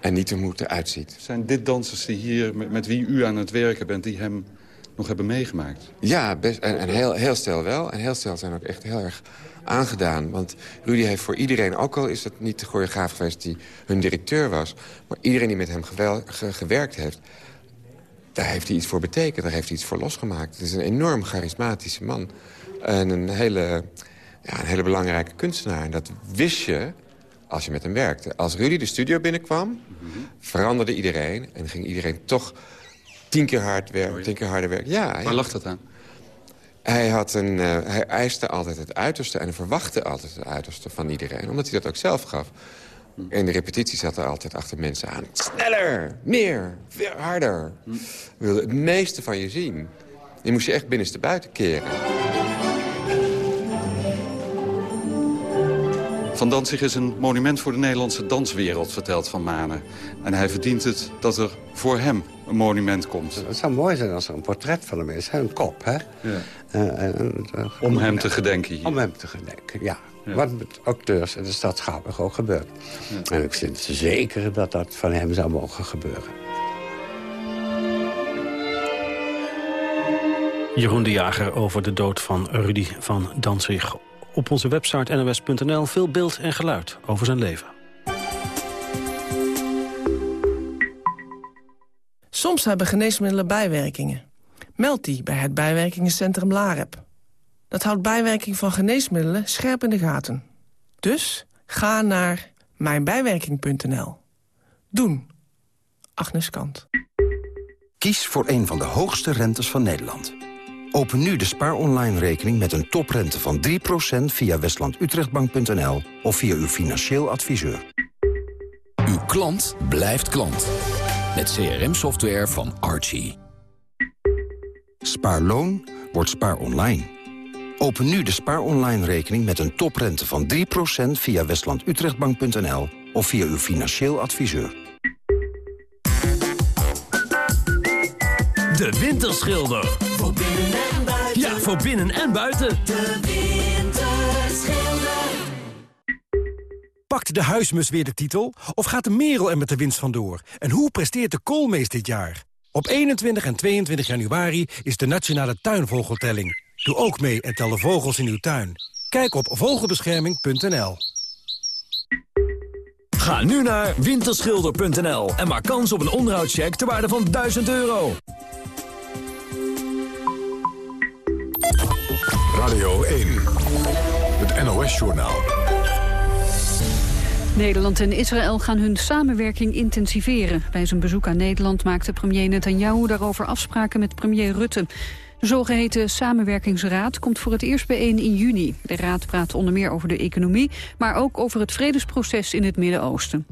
Speaker 17: en niet om hoe het eruit ziet.
Speaker 16: Zijn dit dansers die hier, met, met wie u aan het werken bent, die hem nog hebben meegemaakt?
Speaker 17: Ja, best, en, en heel, heel stel wel. En heel stel zijn ook echt heel erg aangedaan. Want Rudy heeft voor iedereen, ook al is dat niet de choreograaf geweest die hun directeur was... maar iedereen die met hem gewel, ge, gewerkt heeft, daar heeft hij iets voor betekend. Daar heeft hij iets voor losgemaakt. Het is een enorm charismatische man. En een hele, ja, een hele belangrijke kunstenaar. En dat wist je als je met hem werkte. Als Rudy de studio binnenkwam, mm -hmm. veranderde iedereen... en ging iedereen toch tien keer, hard werken, tien keer harder werken. Ja,
Speaker 16: Waar ja. lag dat aan?
Speaker 17: Hij, had een, uh, hij eiste altijd het uiterste en verwachtte altijd het uiterste van iedereen. Omdat hij dat ook zelf gaf. In de repetitie zat er altijd achter mensen aan. Sneller, meer, veel harder. We wilden het meeste van je zien. Je moest je echt binnenste buiten keren.
Speaker 16: Van Danzig is een monument voor de Nederlandse danswereld, vertelt Van Manen. En hij verdient het dat er voor hem een monument komt.
Speaker 15: Het zou mooi zijn als er een portret van hem is. Een kop, hè?
Speaker 16: Ja. Uh, uh, uh, om hem te gedenken hier.
Speaker 15: Om hem te gedenken, ja. ja. Wat met acteurs in de stad Schouwburg ook gebeurt. Ja. En ik vind zeker dat dat van hem zou mogen gebeuren.
Speaker 5: Jeroen de Jager over de dood van Rudy van Danzig. Op onze website nws.nl veel beeld en geluid over zijn leven.
Speaker 18: Soms hebben geneesmiddelen bijwerkingen. Meld die bij het bijwerkingencentrum LAREP. Dat houdt bijwerking van geneesmiddelen scherp in de gaten. Dus ga naar mijnbijwerking.nl. Doen. Agnes Kant.
Speaker 19: Kies voor een van de hoogste rentes van Nederland. Open nu de Spaar Online rekening met een toprente van 3% via westlandutrechtbank.nl of via uw financieel adviseur.
Speaker 20: Uw klant blijft klant. Met CRM-software van Archie.
Speaker 19: Spaarloon wordt Spaar Online. Open nu de Spaar Online rekening met een toprente van 3% via westlandutrechtbank.nl of via uw financieel adviseur.
Speaker 21: De Winterschilder.
Speaker 22: Voor binnen en buiten.
Speaker 21: Ja, voor binnen en buiten.
Speaker 22: De Winterschilder.
Speaker 23: Pakt de huismus weer de titel? Of gaat de merel er met de winst vandoor? En hoe presteert de koolmees dit jaar? Op 21 en 22 januari is de Nationale Tuinvogeltelling. Doe ook mee en tel de vogels in uw tuin. Kijk op vogelbescherming.nl
Speaker 21: Ga nu naar winterschilder.nl en maak kans op een onderhoudscheck ter waarde van 1000 euro.
Speaker 24: Radio 1, het NOS-journaal.
Speaker 2: Nederland en Israël gaan hun samenwerking intensiveren. Bij zijn bezoek aan Nederland maakte premier Netanyahu daarover afspraken met premier Rutte. De zogeheten samenwerkingsraad komt voor het eerst bijeen in juni. De raad praat onder meer over de economie, maar ook over het vredesproces in het Midden-Oosten.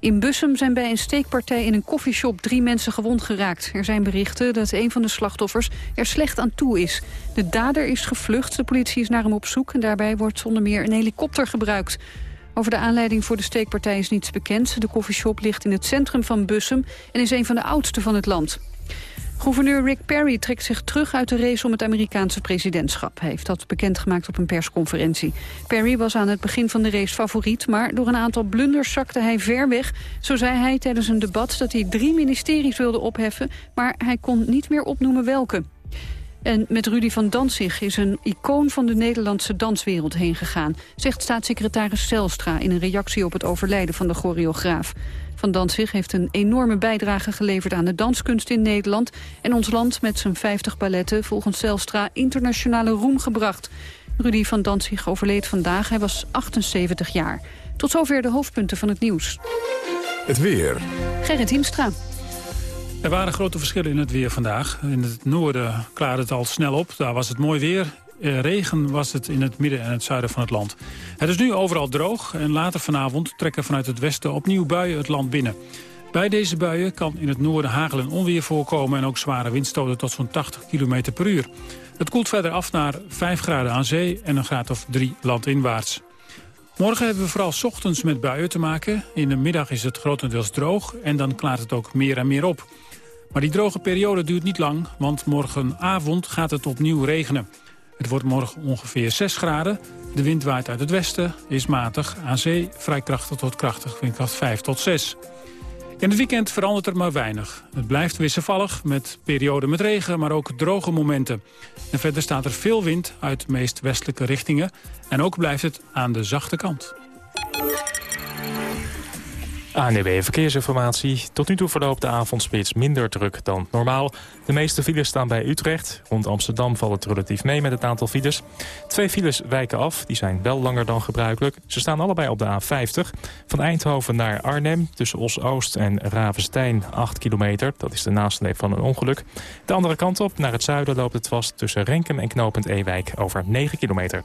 Speaker 2: In Bussum zijn bij een steekpartij in een koffieshop drie mensen gewond geraakt. Er zijn berichten dat een van de slachtoffers er slecht aan toe is. De dader is gevlucht, de politie is naar hem op zoek en daarbij wordt onder meer een helikopter gebruikt. Over de aanleiding voor de steekpartij is niets bekend. De koffieshop ligt in het centrum van Bussum en is een van de oudste van het land. Gouverneur Rick Perry trekt zich terug uit de race om het Amerikaanse presidentschap. Hij heeft dat bekendgemaakt op een persconferentie. Perry was aan het begin van de race favoriet, maar door een aantal blunders zakte hij ver weg. Zo zei hij tijdens een debat dat hij drie ministeries wilde opheffen, maar hij kon niet meer opnoemen welke. En met Rudy van Danzig is een icoon van de Nederlandse danswereld heen gegaan... zegt staatssecretaris Zelstra in een reactie op het overlijden van de choreograaf. Van Danzig heeft een enorme bijdrage geleverd aan de danskunst in Nederland... en ons land met zijn 50 balletten volgens Zelstra internationale roem gebracht. Rudy van Danzig overleed vandaag, hij was 78 jaar. Tot zover de hoofdpunten van het nieuws.
Speaker 24: Het weer.
Speaker 2: Gerrit Hiemstra.
Speaker 25: Er waren grote verschillen in het weer vandaag. In het noorden klaarde het al snel op. Daar was het mooi weer. Eh, regen was het in het midden en het zuiden van het land. Het is nu overal droog en later vanavond trekken vanuit het westen opnieuw buien het land binnen. Bij deze buien kan in het noorden hagel en onweer voorkomen... en ook zware windstoten tot zo'n 80 km per uur. Het koelt verder af naar 5 graden aan zee en een graad of 3 landinwaarts. Morgen hebben we vooral ochtends met buien te maken. In de middag is het grotendeels droog en dan klaart het ook meer en meer op. Maar die droge periode duurt niet lang, want morgenavond gaat het opnieuw regenen. Het wordt morgen ongeveer 6 graden. De wind waait uit het westen, is matig, aan zee vrij krachtig tot krachtig, windkracht 5 tot 6. In het weekend verandert er maar weinig. Het blijft wisselvallig, met perioden met regen, maar ook droge momenten. En verder staat er veel wind uit de meest westelijke richtingen. En ook blijft het aan de zachte kant.
Speaker 3: ANWB Verkeersinformatie. Tot nu toe verloopt de avondspits minder druk dan normaal. De meeste files staan bij Utrecht. Rond Amsterdam valt het relatief mee met het aantal files. Twee files wijken af, die zijn wel langer dan gebruikelijk. Ze staan allebei op de A50. Van Eindhoven naar Arnhem, tussen Os-Oost en Ravenstein, 8 kilometer. Dat is de nasleep van een ongeluk. De andere kant op, naar het zuiden, loopt het vast tussen Renkum en Knopend Ewijk over 9 kilometer.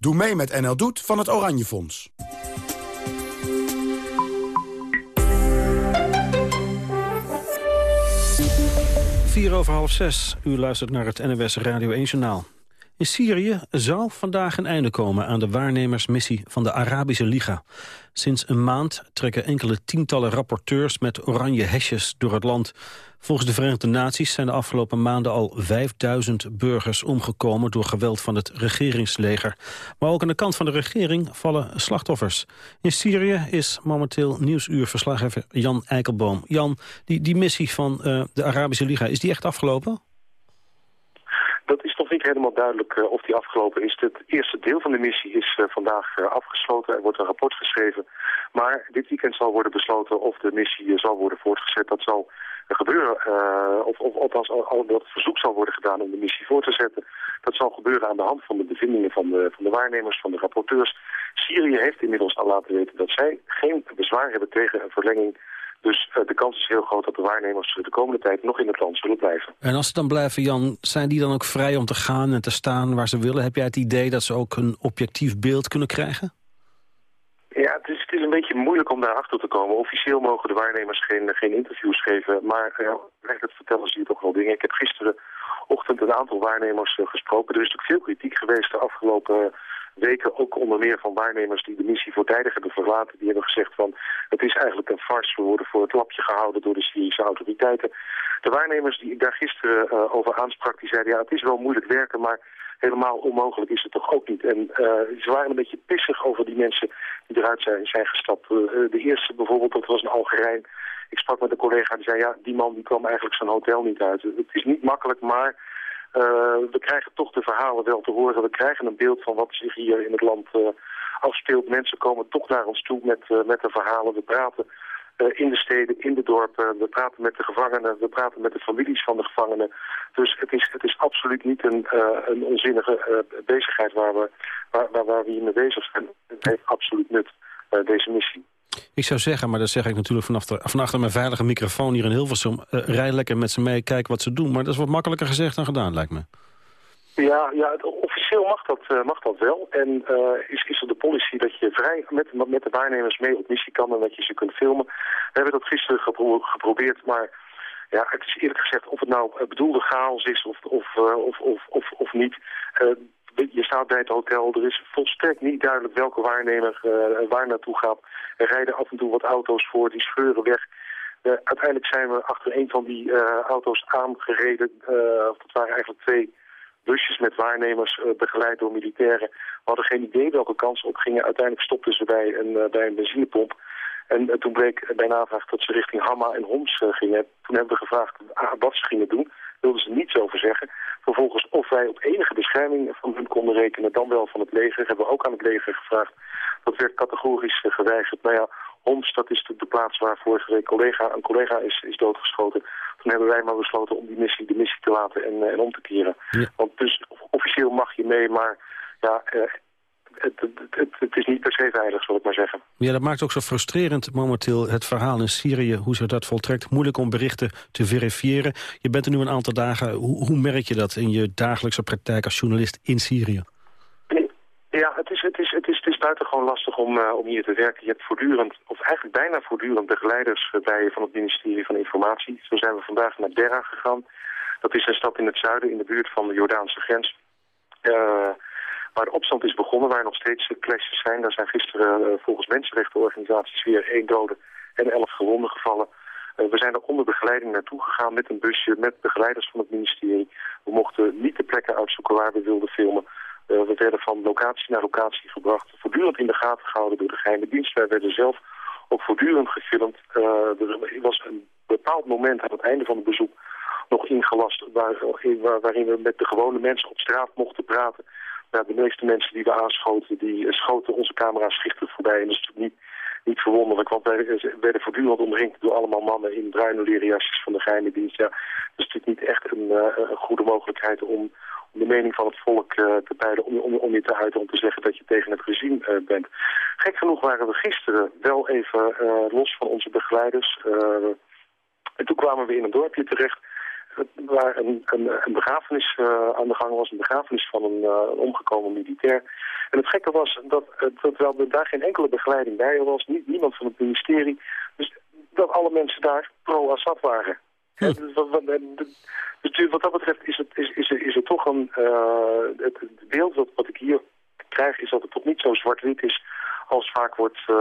Speaker 1: Doe mee met NL Doet van het Oranje Fonds.
Speaker 5: Vier over half zes. U luistert naar het NWS Radio 1 Journaal. In Syrië zou vandaag een einde komen aan de waarnemersmissie van de Arabische Liga. Sinds een maand trekken enkele tientallen rapporteurs met oranje hesjes door het land. Volgens de Verenigde Naties zijn de afgelopen maanden al 5000 burgers omgekomen door geweld van het regeringsleger. Maar ook aan de kant van de regering vallen slachtoffers. In Syrië is momenteel Nieuwsuur-verslaggever Jan Eikelboom. Jan, die, die missie van uh, de Arabische Liga, is die echt afgelopen?
Speaker 26: Dat is toch niet helemaal duidelijk uh, of die afgelopen is. Het eerste deel van de missie is uh, vandaag uh, afgesloten. Er wordt een rapport geschreven. Maar dit weekend zal worden besloten of de missie zal worden voortgezet. Dat zal gebeuren, of, of althans al, dat verzoek zal worden gedaan om de missie voor te zetten. Dat zal gebeuren aan de hand van de bevindingen van de, van de waarnemers, van de rapporteurs. Syrië heeft inmiddels al laten weten dat zij geen bezwaar hebben tegen een verlenging dus uh, de kans is heel groot dat de waarnemers de komende tijd nog in het land zullen blijven.
Speaker 5: En als ze dan blijven, Jan, zijn die dan ook vrij om te gaan en te staan waar ze willen? Heb jij het idee dat ze ook een objectief beeld kunnen krijgen?
Speaker 26: Ja, het is, het is een beetje moeilijk om daarachter te komen. Officieel mogen de waarnemers geen, geen interviews geven, maar uh, eigenlijk vertellen ze hier toch wel dingen. Ik heb gisterenochtend een aantal waarnemers uh, gesproken. Er is natuurlijk veel kritiek geweest de afgelopen weken ook onder meer van waarnemers die de missie voortijdig hebben verlaten. Die hebben gezegd van het is eigenlijk een farce. We worden voor het lapje gehouden door de Syrische autoriteiten. De waarnemers die ik daar gisteren uh, over aansprak, die zeiden ja het is wel moeilijk werken, maar helemaal onmogelijk is het toch ook niet. En uh, ze waren een beetje pissig over die mensen die eruit zijn, zijn gestapt. Uh, de eerste bijvoorbeeld, dat was een Algerijn. Ik sprak met een collega die zei ja die man die kwam eigenlijk zijn hotel niet uit. Het is niet makkelijk, maar we krijgen toch de verhalen wel te horen. We krijgen een beeld van wat zich hier in het land uh, afspeelt. Mensen komen toch naar ons toe met, uh, met de verhalen. We praten in de steden, in de dorpen. We praten met de gevangenen. We praten met de families van de gevangenen. Dus het is, het is absoluut niet een, een onzinnige bezigheid waar we, waar, waar, waar we hier mee bezig zijn. Het heeft absoluut nut, deze missie.
Speaker 5: Ik zou zeggen, maar dat zeg ik natuurlijk vanaf, de, vanaf mijn veilige microfoon hier in Hilversum... Uh, rij lekker met ze mee, kijk wat ze doen. Maar dat is wat makkelijker gezegd dan gedaan, lijkt me.
Speaker 26: Ja, ja officieel mag dat, uh, mag dat wel. En uh, is, is er de policy dat je vrij met, met de waarnemers mee op missie kan... en dat je ze kunt filmen. We hebben dat gisteren gepro geprobeerd, maar... Ja, het is eerlijk gezegd of het nou bedoelde chaos is of, of, of, of, of niet je staat bij het hotel, er is volstrekt niet duidelijk welke waarnemer uh, waar naartoe gaat. Er rijden af en toe wat auto's voor, die scheuren weg. Uh, uiteindelijk zijn we achter een van die uh, auto's aangereden. dat waren eigenlijk twee busjes met waarnemers begeleid door militairen. We hadden geen idee welke kans op gingen. Uiteindelijk stopten ze bij een, bij een benzinepomp. En toen bleek bij navraag dat ze richting Hamma en Homs gingen. Toen hebben we gevraagd wat ze gingen doen wilden ze niets over zeggen. Vervolgens of wij op enige bescherming van hun konden rekenen, dan wel van het leger. Hebben we ook aan het leger gevraagd. Dat werd categorisch uh, geweigerd. Nou ja, Homs, dat is de, de, plaats waar vorige week collega, een collega is, is doodgeschoten. Toen hebben wij maar besloten om die missie, de missie te laten en, uh, en om te keren. Ja. Want dus officieel mag je mee, maar ja, uh, het, het, het, is niet per se veilig, zal ik maar zeggen.
Speaker 5: Ja, dat maakt ook zo frustrerend momenteel het verhaal in Syrië, hoe zich dat voltrekt. Moeilijk om berichten te verifiëren. Je bent er nu een aantal dagen. Hoe, hoe merk je dat in je dagelijkse praktijk als journalist in Syrië?
Speaker 26: Ja, het is, het is, het is, het is buitengewoon lastig om, uh, om hier te werken. Je hebt voortdurend, of eigenlijk bijna voortdurend begeleiders bij van het ministerie van Informatie. Zo zijn we vandaag naar Dera gegaan. Dat is een stad in het zuiden, in de buurt van de Jordaanse grens. Uh, waar de opstand is begonnen, waar nog steeds clashes zijn. Daar zijn gisteren uh, volgens mensenrechtenorganisaties weer één dode en elf gewonden gevallen. Uh, we zijn er onder begeleiding naartoe gegaan met een busje, met begeleiders van het ministerie. We mochten niet de plekken uitzoeken waar we wilden filmen. Uh, we werden van locatie naar locatie gebracht, voortdurend in de gaten gehouden door de geheime dienst. Wij werden zelf ook voortdurend gefilmd. er was een bepaald moment aan het einde van het bezoek nog ingelast waar, waar, waarin we met de gewone mensen op straat mochten praten. Nou, de meeste mensen die we aanschoten, die uh, schoten onze camera's schichtig voorbij. En dat is natuurlijk niet, niet verwonderlijk, want wij werden voortdurend omringd door allemaal mannen in bruine leren jasjes van de geheime dienst. Ja, dat is natuurlijk niet echt een, een goede mogelijkheid om, de mening van het volk te peilen, om, om, om je te uiten, om te zeggen dat je tegen het regime bent. Gek genoeg waren we gisteren wel even los van onze begeleiders. en toen kwamen we in een dorpje terecht waar een, een, een begrafenis uh, aan de gang was, een begrafenis van een, een, omgekomen militair. En het gekke was dat, dat wel daar geen enkele begeleiding bij was, niet, niemand van het ministerie. Dus dat alle mensen daar pro-Assad waren. Hm. Dus wat, dat betreft is het, is, is, is het toch een... Uh, het, het, beeld wat, wat ik hier krijg is dat het toch niet zo zwart-wit is als vaak wordt uh,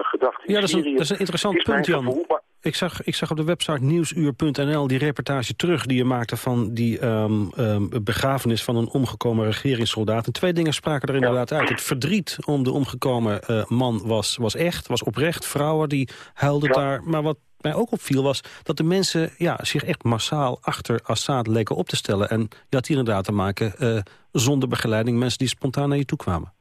Speaker 26: gedacht.
Speaker 5: ja, dat is, een, dat is een interessant punt, Jan. Ik, zag, ik zag op de website nieuwsuur.nl die reportage terug die je maakte... van die um, um, begrafenis van een omgekomen regeringssoldaat. En twee dingen spraken er inderdaad uit. Het verdriet om de omgekomen uh, man was, was echt, was oprecht. Vrouwen die huilden ja. daar. Maar wat mij ook opviel was dat de mensen ja, zich echt massaal achter Assad leken op te stellen. En hier inderdaad te maken uh, zonder begeleiding mensen die spontaan naar je toe kwamen.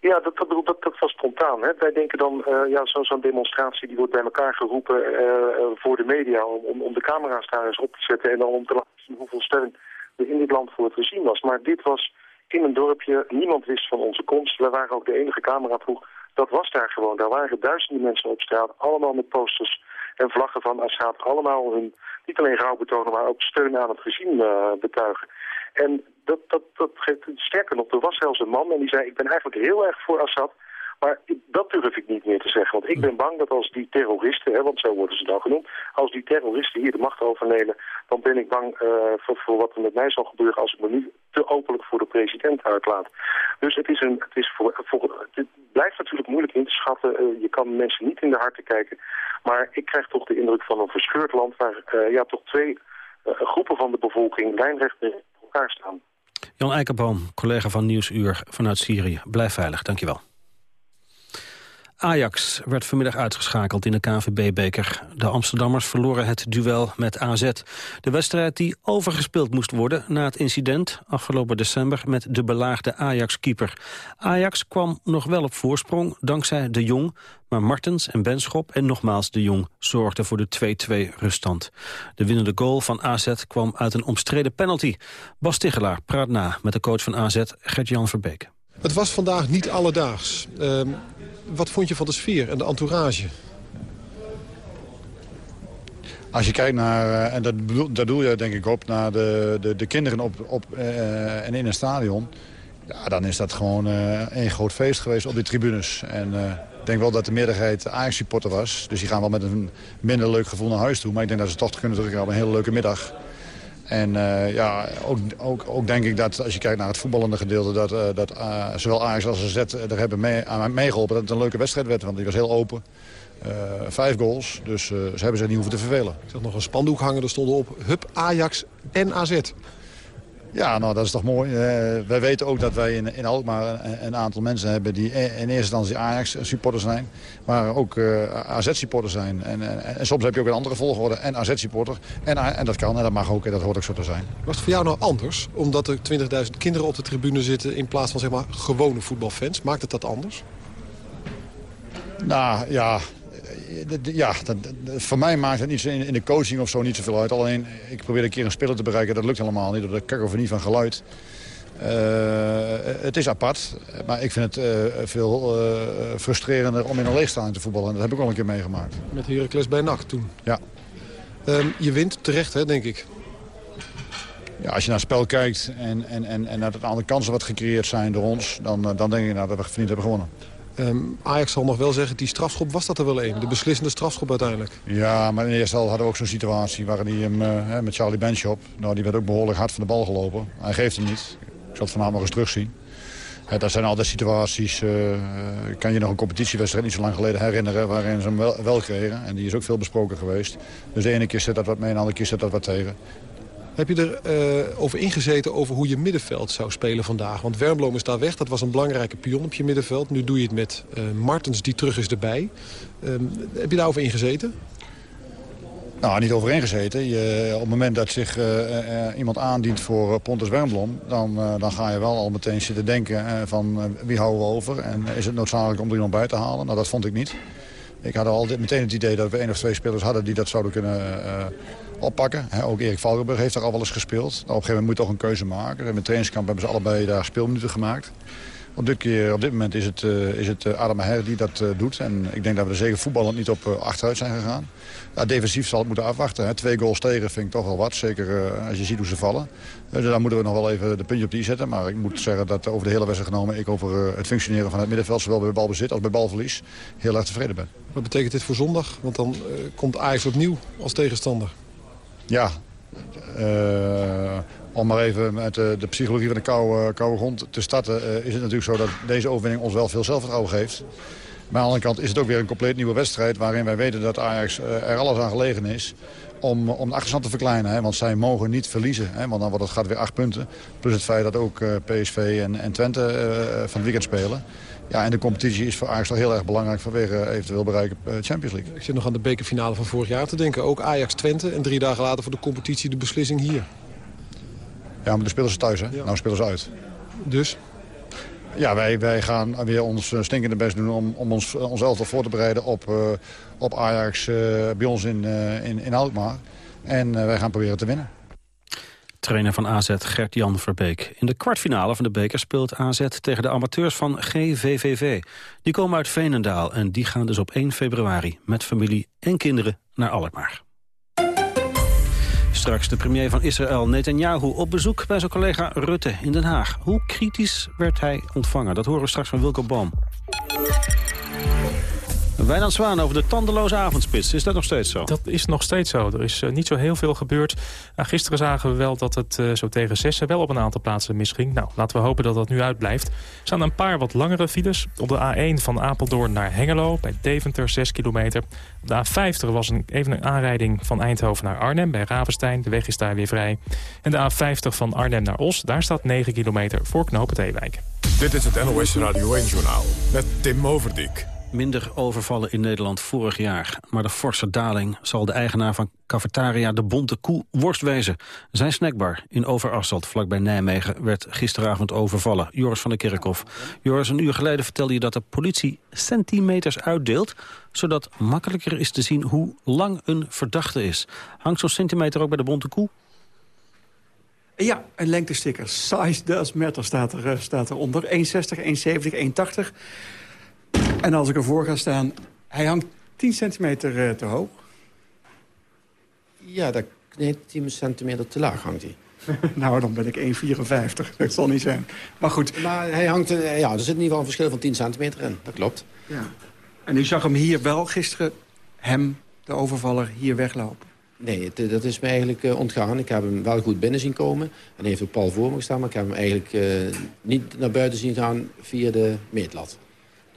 Speaker 26: Ja, dat, dat, dat, was spontaan. Hè. Wij denken dan, uh, ja, zo'n zo demonstratie die wordt bij elkaar geroepen uh, voor de media om, om de camera's daar eens op te zetten en dan om te laten zien hoeveel steun er in dit land voor te zien was. Maar dit was in een dorpje, niemand wist van onze komst. We waren ook de enige cameraploeg. Dat was daar gewoon. Daar waren duizenden mensen op straat, allemaal met posters en vlaggen van Assad. Allemaal hun, niet alleen rouw betonen, maar ook steun aan het regime betuigen. En dat, dat, geeft sterker nog, er was zelfs een man en die zei... ik ben eigenlijk heel erg voor Assad, maar dat durf ik niet meer te zeggen. Want ik ben bang dat als die terroristen, hè, want zo worden ze dan genoemd... als die terroristen hier de macht overnemen... dan ben ik bang uh, voor, wat er met mij zal gebeuren... als ik me nu te openlijk voor de president uitlaat. Dus het, is een, het, is voor, voor, het blijft natuurlijk moeilijk in te schatten. Uh, je kan mensen niet in de harten kijken. Maar ik krijg toch de indruk van een verscheurd land... waar uh, ja, toch twee groepen van de bevolking lijnrecht in elkaar staan.
Speaker 5: Jan Eikenboom, collega van Nieuwsuur vanuit Syrië. Blijf veilig, dankjewel. Ajax werd vanmiddag uitgeschakeld in de KNVB-beker. De Amsterdammers verloren het duel met AZ. De wedstrijd die overgespeeld moest worden na het incident... afgelopen december met de belaagde Ajax-keeper. Ajax kwam nog wel op voorsprong dankzij De Jong... maar Martens en Benschop en nogmaals De Jong zorgden voor de 2-2 ruststand. De winnende goal van AZ kwam uit een omstreden penalty. Bas Tichelaar praat na met de coach van AZ, Gert-Jan Verbeek.
Speaker 27: Het was vandaag niet alledaags. Uh, wat vond je van de sfeer en de entourage?
Speaker 28: Als je kijkt naar, eh, en dat bedoel, daar doe je denk ik op, naar de, de, de kinderen op, op, uh, en in een stadion. Ja, dan is dat gewoon een groot feest geweest op die tribunes. En ik denk wel dat de meerderheid Ajax-supporter was. Dus die gaan wel met een minder leuk gevoel naar huis toe. Maar ik denk dat ze toch kunnen teruggaan op een hele leuke middag. En uh, ja, ook, ook, ook denk ik dat als je kijkt naar het voetballende gedeelte... dat, uh, dat uh, zowel Ajax als AZ er hebben mee, aan meegeholpen dat het een leuke wedstrijd werd. Want die was heel open. vijf goals, dus ze hebben zich niet hoeven te vervelen.
Speaker 27: Ik zag nog een spandoek hangen, er stonden op Hup, Ajax en AZ.
Speaker 28: Ja, nou dat is toch mooi. Uh, wij weten ook dat wij in, in Alkmaar een, een, aantal mensen hebben die in eerste instantie Ajax-supporters zijn. Maar ook uh, AZ-supporters zijn. En, en, en, soms heb je ook een andere volgorde en AZ-supporter. En, en dat kan en dat mag ook en dat hoort ook zo te zijn.
Speaker 27: Was het voor jou nou anders? Omdat er 20.000 kinderen op de tribune zitten in plaats van zeg maar gewone voetbalfans. Maakt het dat anders?
Speaker 28: Nou ja, ja, dat, voor mij maakt het niet in, in de coaching of zo niet zoveel uit. Alleen, ik probeer een keer een speler te bereiken. Dat lukt helemaal niet door de kakofonie van geluid. Uh, het is apart, maar ik vind het uh, veel uh, frustrerender om in een leegstaande te voetballen. En dat heb ik al een keer meegemaakt.
Speaker 27: Met Heracles bij nacht toen?
Speaker 28: Ja.
Speaker 27: Um, je wint terecht, hè, denk ik.
Speaker 28: Ja, als je naar het spel kijkt en, en, en, en naar het aantal kansen wat gecreëerd zijn door ons... dan, dan denk ik nou, dat we verdiend hebben gewonnen.
Speaker 27: Um, Ajax zal nog wel zeggen, die strafschop was dat er wel een. De beslissende strafschop uiteindelijk.
Speaker 28: Ja, maar in de eerste helft hadden we ook zo'n situatie... waarin hij hem uh, met Charlie Benchop... Nou, die werd ook behoorlijk hard van de bal gelopen. Hij geeft hem niet. Ik zal het vanavond nog eens terugzien. Dat zijn altijd situaties... Uh, kan je nog een competitiewedstrijd niet zo lang geleden herinneren... waarin ze hem wel, wel kregen. En die is ook veel besproken geweest. Dus de ene keer zit dat wat mee en de andere keer zit dat wat tegen.
Speaker 27: Heb je er uh, over ingezeten over hoe je middenveld zou spelen vandaag? Want Wernbloem is daar weg, dat was een belangrijke pion op je middenveld. Nu doe je het met uh, Martens, die terug is erbij. Uh, heb je daarover ingezeten?
Speaker 28: Nou, niet over ingezeten. Je, op het moment dat zich iemand aandient voor Pontus Wernblom... Dan, dan ga je wel al meteen zitten denken van wie houden we over... en is het noodzakelijk om er iemand bij te halen? Nou, dat vond ik niet. Ik had al meteen het idee dat we één of twee spelers hadden... die dat zouden kunnen oppakken. ook Erik Valkenburg heeft daar al wel eens gespeeld. Nou, op een gegeven moment moet je toch een keuze maken. In het trainingskamp hebben ze allebei daar speelminuten gemaakt. Op dit, keer, op dit moment is het, uh, is het Adam Maher die dat doet. En ik denk dat we er zeker voetballend niet op achteruit zijn gegaan. Ja, defensief zal het moeten afwachten. Twee goals tegen vind ik toch wel wat. Zeker als je ziet hoe ze vallen. Dus daar moeten we nog wel even de puntje op die zetten. Maar ik moet zeggen dat over de hele wedstrijd genomen... ik over het functioneren van het middenveld... zowel bij balbezit als bij balverlies heel erg tevreden ben.
Speaker 27: Wat betekent dit voor zondag? Want dan komt Ajax opnieuw als tegenstander.
Speaker 28: Ja, uh, om maar even met de, de psychologie van de koude, koude grond te starten... Is het natuurlijk zo dat deze overwinning ons wel veel zelfvertrouwen geeft. Maar aan de andere kant is het ook weer een compleet nieuwe wedstrijd... waarin wij weten dat Ajax er alles aan gelegen is om, om de achterstand te verkleinen. Hè, want zij mogen niet verliezen. Hè, want dan wordt het, gaat weer acht punten. Plus het feit dat ook PSV en, en Twente van het weekend spelen. Ja, en de competitie is voor Ajax heel erg belangrijk vanwege eventueel bereiken Champions League.
Speaker 27: Ik zit nog aan de bekerfinale van vorig jaar te denken. Ook Ajax-Twente en drie dagen later voor de competitie de beslissing hier.
Speaker 28: Ja, maar de spelen ze thuis, hè? Ja. Nou spelen ze uit.
Speaker 27: Dus?
Speaker 28: Ja, wij, wij gaan weer ons stinkende best doen om, om ons, ons elftal voor te bereiden op, uh, op Ajax uh, bij ons in, uh, in, in Alkmaar. En wij gaan proberen te winnen.
Speaker 5: Trainer van AZ Gert-Jan Verbeek. In de kwartfinale van de beker speelt AZ tegen de amateurs van GVVV. Die komen uit Veenendaal en die gaan dus op 1 februari... met familie en kinderen naar Alkmaar. Straks de premier van Israël, Netanyahu, op bezoek bij zijn collega Rutte in Den Haag. Hoe kritisch werd hij ontvangen? Dat horen we straks van Wilco Boom. Wijnand Zwaan over de tandeloze avondspits. Is dat nog steeds zo?
Speaker 3: Dat is nog steeds zo. Er is uh, niet zo heel veel gebeurd. Nou, gisteren zagen we wel dat het uh, zo tegen zessen wel op een aantal plaatsen misging. Nou, laten we hopen dat dat nu uitblijft. Er staan een paar wat langere files. Op de A1 van Apeldoorn naar Hengelo, bij Deventer, 6 kilometer. Op de A50 was een, even een aanrijding van Eindhoven naar Arnhem, bij Ravenstein. De weg is daar weer vrij. En de A50 van Arnhem naar Os, daar staat 9 kilometer voor knoop het Ewijk.
Speaker 1: Dit is het NOS Radio 1-journaal met Tim Overdijk.
Speaker 5: Minder overvallen in Nederland vorig jaar. Maar de forse daling zal de eigenaar van cafetaria De Bonte Koe worst wezen. Zijn snackbar in Overasselt, vlakbij Nijmegen, werd gisteravond overvallen. Joris van der Kerkhof. Joris, een uur geleden vertelde je dat de politie centimeters uitdeelt... zodat makkelijker is te zien hoe lang een verdachte is. Hangt zo'n centimeter ook bij De Bonte Koe?
Speaker 29: Ja, een lengtesticker. Size does matter staat, er, eh, staat eronder. 1,60, 1,70, 1,80. En als ik ervoor ga staan, hij hangt 10 centimeter uh, te hoog.
Speaker 30: Ja, dat, nee, 10 centimeter te laag hangt hij.
Speaker 29: nou, dan ben ik 1,54. Dat zal niet zijn. Maar goed.
Speaker 30: Maar hij hangt, uh, ja, er zit in ieder geval een verschil van 10 centimeter in. Dat klopt.
Speaker 29: Ja. En u zag hem hier wel gisteren, hem, de overvaller, hier weglopen?
Speaker 30: Nee, het, dat is me eigenlijk uh, ontgaan. Ik heb hem wel goed binnen zien komen. En hij heeft ook pal voor me gestaan. Maar ik heb hem eigenlijk uh, niet naar buiten zien gaan via de meetlat.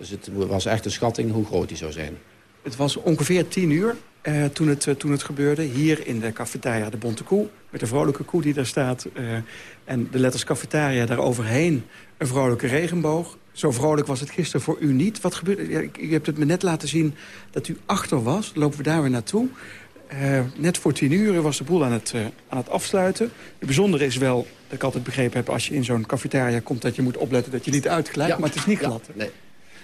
Speaker 30: Dus het was echt een schatting hoe groot die zou zijn.
Speaker 29: Het was ongeveer tien uur uh, toen, het, uh, toen het gebeurde. Hier in de cafetaria De Bonte Koe. Met de vrolijke koe die daar staat. Uh, en de letters cafetaria daaroverheen een vrolijke regenboog. Zo vrolijk was het gisteren voor u niet. Wat gebeurde? Ja, u hebt het me net laten zien dat u achter was. Lopen we daar weer naartoe. net voor tien uur was de boel aan het, aan het afsluiten. Het bijzondere is wel, dat ik altijd begrepen heb... als je in zo'n cafetaria komt, dat je moet opletten dat je niet uitglijdt. Ja. Maar het is niet glad.
Speaker 30: Ja, nee.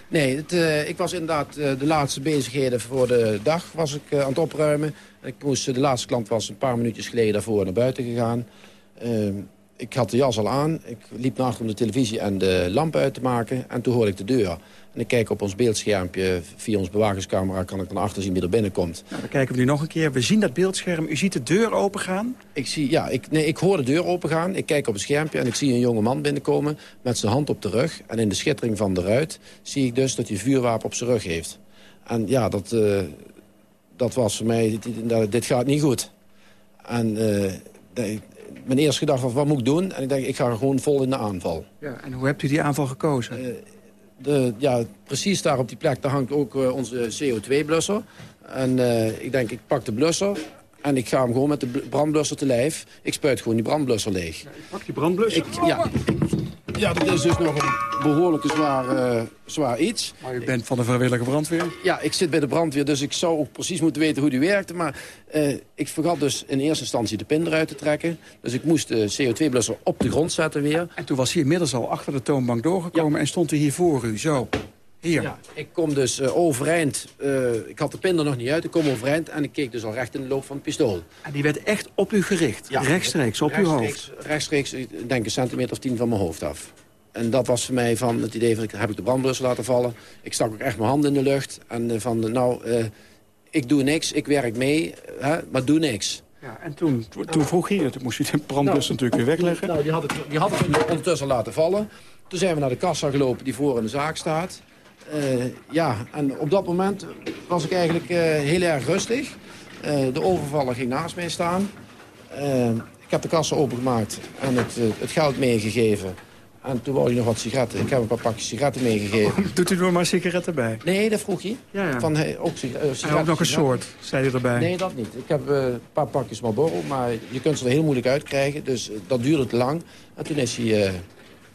Speaker 30: Nee, het, uh, ik was inderdaad uh, de laatste bezigheden voor de dag was ik, uh, aan het opruimen. Ik moest, de laatste klant was een paar minuutjes geleden daarvoor naar buiten gegaan. Ik had de jas al aan. Ik liep naar achter om de televisie en de lamp uit te maken. En toen hoorde ik de deur. En ik kijk op ons beeldschermpje. Via ons bewakingscamera kan ik dan achter zien wie er binnenkomt.
Speaker 29: Nou, dan kijken we nu nog een keer. We zien dat beeldscherm. U ziet de deur opengaan?
Speaker 30: Ik, zie, ja, ik, nee, ik hoor de deur opengaan. Ik kijk op het schermpje en ik zie een jonge man binnenkomen... met zijn hand op de rug. En in de schittering van de ruit zie ik dus dat hij vuurwapen op zijn rug heeft. En ja, dat, uh, dat was voor mij... Dit, dit gaat niet goed. En uh, mijn eerste gedachte was, wat moet ik doen? En ik denk, ik ga gewoon vol in de aanval.
Speaker 29: Ja, en hoe hebt u die aanval gekozen? Uh,
Speaker 30: de, ja, precies daar op die plek daar hangt ook uh, onze CO2-blusser. En uh, ik denk, ik pak de blusser en ik ga hem gewoon met de brandblusser te lijf. Ik spuit gewoon die brandblusser leeg. Ja,
Speaker 29: ik pak die brandblusser?
Speaker 30: Ik, ja, ja, dat is dus nog een behoorlijke zwaar, uh, zwaar iets.
Speaker 29: Maar u bent van de vrijwillige brandweer?
Speaker 30: Ja, ik zit bij de brandweer, dus ik zou ook precies moeten weten hoe die werkte. Maar uh, ik vergat dus in eerste instantie de pin eruit te trekken. Dus ik moest de CO2-blusser op de grond zetten weer.
Speaker 29: En toen was hij inmiddels al achter de toonbank doorgekomen ja. en stond hij hier voor u, zo. Hier. Ja,
Speaker 30: ik kom dus uh, overeind. Uh, ik had de pin er nog niet uit. Ik kom overeind en ik keek dus al recht in de loop van het pistool.
Speaker 29: En die werd echt op u gericht? Ja, rechtstreeks, op
Speaker 30: rechtstreeks,
Speaker 29: uw hoofd?
Speaker 30: Rechtstreeks, ik denk een centimeter of tien van mijn hoofd af. En dat was voor mij van het idee van, ik, heb ik de brandblusser laten vallen. Ik stak ook echt mijn handen in de lucht. En van, nou, ik doe niks, ik werk mee, hè, maar doe niks.
Speaker 29: Ja, en toen, toen vroeg hij, toen moest hij de brandblusser nou, natuurlijk weer wegleggen.
Speaker 30: Nou, die had, ik, die had ik ondertussen laten vallen. Toen zijn we naar de kassa gelopen die voor in de zaak staat. Ja, en op dat moment was ik eigenlijk heel erg rustig. de overvaller ging naast mij staan. Ik heb de kassa opengemaakt en het, eh, het geld meegegeven. En toen wou hij nog wat sigaretten. Ik heb een paar pakjes sigaretten meegegeven.
Speaker 29: Doet u er maar sigaretten bij?
Speaker 30: Nee, dat vroeg hij.
Speaker 29: Ja, ja.
Speaker 30: Van, hey, ook, uh,
Speaker 29: ook nog een soort, zei hij erbij?
Speaker 30: Nee, dat niet. Ik heb uh, een paar pakjes Marlboro, maar je kunt ze er heel moeilijk uitkrijgen. Dus dat duurde te lang. En toen is hij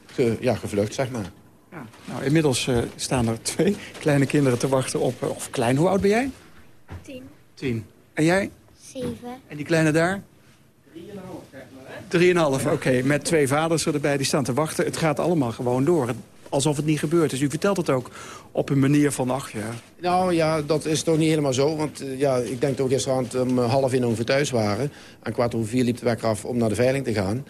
Speaker 30: ge, ja, gevlucht, zeg maar.
Speaker 29: Ja. Nou, inmiddels staan er twee kleine kinderen te wachten op... of klein, hoe oud ben jij?
Speaker 31: Tien.
Speaker 29: Tien. En jij?
Speaker 31: Zeven.
Speaker 29: En die kleine daar? Drieënhalf, oké. Met twee vaders erbij, die staan te wachten. Het gaat allemaal gewoon door. Alsof het niet gebeurd is. U vertelt het ook op een manier van, ach ja.
Speaker 30: Nou ja, dat is toch niet helemaal zo. Want uh, ja, ik denk dat we gisteravond om half in ongeveer thuis waren. En kwart over vier liep de wekker af om naar de veiling te gaan.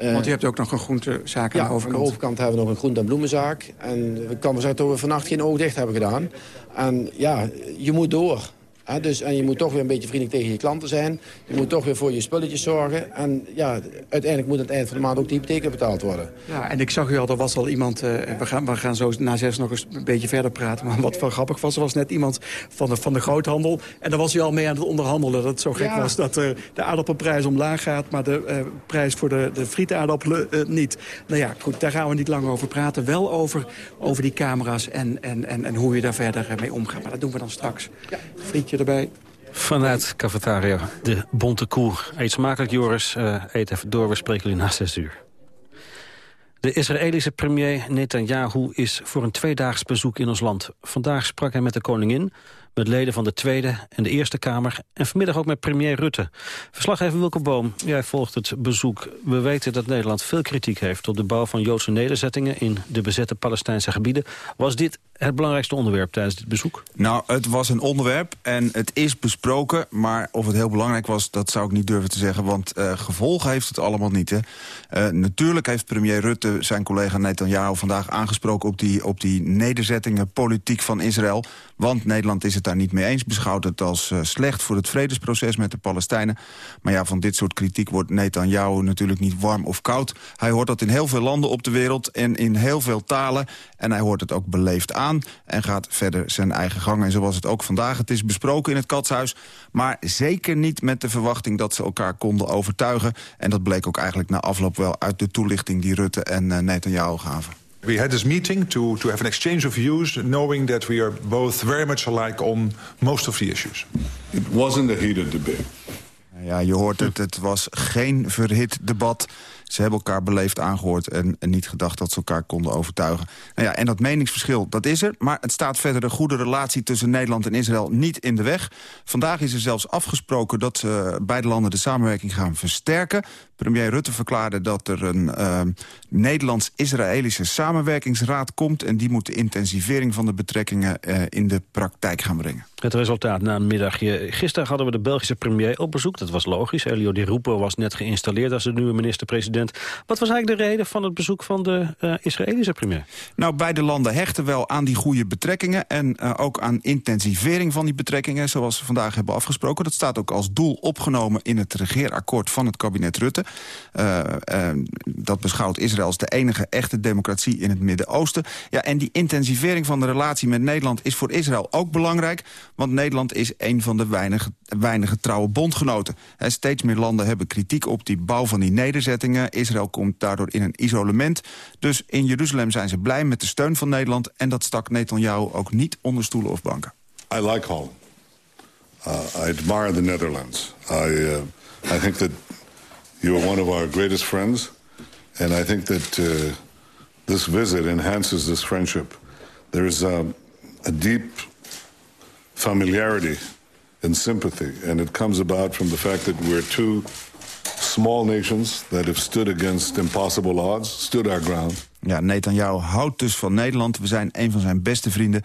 Speaker 29: Uh, want je hebt ook nog een groentezaak aan
Speaker 30: ja,
Speaker 29: de overkant.
Speaker 30: aan de overkant hebben we nog een groente- en bloemenzaak. En ik kan wel zeggen dat we vannacht geen oog dicht hebben gedaan. En ja, je moet door dus, en je moet toch weer een beetje vriendelijk tegen je klanten zijn. Je moet toch weer voor je spulletjes zorgen. En ja, uiteindelijk moet aan het eind van de maand ook de hypotheek betaald worden.
Speaker 29: Ja, en ik zag u al, er was al iemand... Uh, we, gaan, we gaan zo na zes nog eens een beetje verder praten. Maar wat wel grappig was, er was net iemand van de, van de groothandel. En daar was u al mee aan het onderhandelen. Dat het zo gek was dat uh, de aardappelprijs omlaag gaat... maar de uh, prijs voor de, de frietaardappelen niet. Nou ja, goed, daar gaan we niet lang over praten. Wel over, over die camera's en, en, en, en hoe je daar verder mee omgaat. Maar dat doen we dan straks. Ja. Frietje
Speaker 5: Vanuit cafetaria De Bonte Koe. Eet smakelijk, Joris. Uh, eet even door, we spreken jullie na zes uur. De Israëlische premier Netanyahu is voor een tweedaags bezoek in ons land. Vandaag sprak hij met de koningin, met leden van de Tweede en de Eerste Kamer... en vanmiddag ook met premier Rutte. Verslaggever Wilke Boom, jij volgt het bezoek. We weten dat Nederland veel kritiek heeft op de bouw van Joodse nederzettingen... in de bezette Palestijnse gebieden. Was dit het belangrijkste onderwerp tijdens dit bezoek?
Speaker 32: Nou, het was een onderwerp en het is besproken. Maar of het heel belangrijk was, dat zou ik niet durven te zeggen. Want uh, gevolgen heeft het allemaal niet. Hè. Uh, natuurlijk heeft premier Rutte zijn collega Netanyahu vandaag aangesproken... op die, op die nederzettingen politiek van Israël. Want Nederland is het daar niet mee eens. Beschouwt het als uh, slecht voor het vredesproces met de Palestijnen. Maar ja, van dit soort kritiek wordt Netanyahu natuurlijk niet warm of koud. Hij hoort dat in heel veel landen op de wereld en in heel veel talen. En hij hoort het ook beleefd aan en gaat verder zijn eigen gang. En zo was het ook vandaag. Het is besproken in het Katshuis, maar zeker niet met de verwachting dat ze elkaar konden overtuigen. En dat bleek ook eigenlijk na afloop wel uit de toelichting die Rutte en uh, Netanyahu gaven.
Speaker 33: We had this meeting to, to have an exchange of views, knowing that we are both very much alike on most of the issues.
Speaker 34: It wasn't a heated debate.
Speaker 32: Ja, je hoort het, het was geen verhit debat. Ze hebben elkaar beleefd aangehoord en, niet gedacht dat ze elkaar konden overtuigen. Nou ja, en dat meningsverschil, dat is er. Maar het staat verder de goede relatie tussen Nederland en Israël niet in de weg. Vandaag is er zelfs afgesproken dat uh, beide landen de samenwerking gaan versterken. Premier Rutte verklaarde dat er een uh, Nederlands-Israëlische samenwerkingsraad komt... en die moet de intensivering van de betrekkingen uh, in de praktijk gaan brengen.
Speaker 5: Het resultaat na een middagje. Gisteren hadden we de Belgische premier op bezoek. Dat was logisch. Elio Di Rupo was net geïnstalleerd als de nieuwe minister-president. Wat was eigenlijk de reden van het bezoek van de uh, Israëlische premier?
Speaker 32: Nou, beide landen hechten wel aan die goede betrekkingen... en ook aan intensivering van die betrekkingen, zoals we vandaag hebben afgesproken. Dat staat ook als doel opgenomen in het regeerakkoord van het kabinet Rutte. Uh, dat beschouwt Israël als de enige echte democratie in het Midden-Oosten. Ja, en die intensivering van de relatie met Nederland is voor Israël ook belangrijk... Want Nederland is een van de weinige, weinige trouwe bondgenoten. Steeds meer landen hebben kritiek op die bouw van die nederzettingen. Israël komt daardoor in een isolement. Dus in Jeruzalem zijn ze blij met de steun van Nederland... en dat stak Netanyahu ook niet onder stoelen of banken.
Speaker 34: I like Holland. Uh, I admire the Netherlands. I, uh, I think that you are one of our greatest friends. And I think that uh, this visit enhances this friendship. There is um, a deep familiarity and sympathy. And it comes about from the fact that we're two small nations that have stood against impossible odds, stood our ground.
Speaker 32: Ja, Netanyahu houdt dus van Nederland. We zijn een van zijn beste vrienden.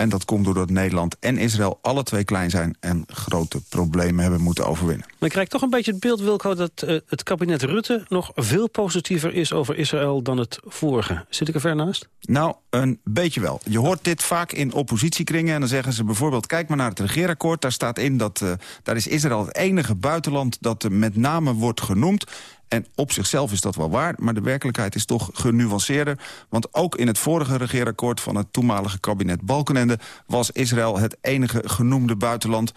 Speaker 32: En dat komt doordat Nederland en Israël alle twee klein zijn... en grote problemen hebben moeten overwinnen.
Speaker 5: Maar ik krijg toch een beetje het beeld, Wilco... dat uh, het kabinet Rutte nog veel positiever is over Israël dan het vorige. Zit ik er ver naast?
Speaker 32: Nou, een beetje wel. Je hoort dit vaak in oppositiekringen. En dan zeggen ze bijvoorbeeld, kijk maar naar het regeerakkoord. Daar staat in dat uh, daar is Israël het enige buitenland... dat uh, met name wordt genoemd. En op zichzelf is dat wel waar, maar de werkelijkheid is toch genuanceerder. Want ook in het vorige regeerakkoord van het toenmalige kabinet Balkenende... was Israël het enige genoemde buitenland.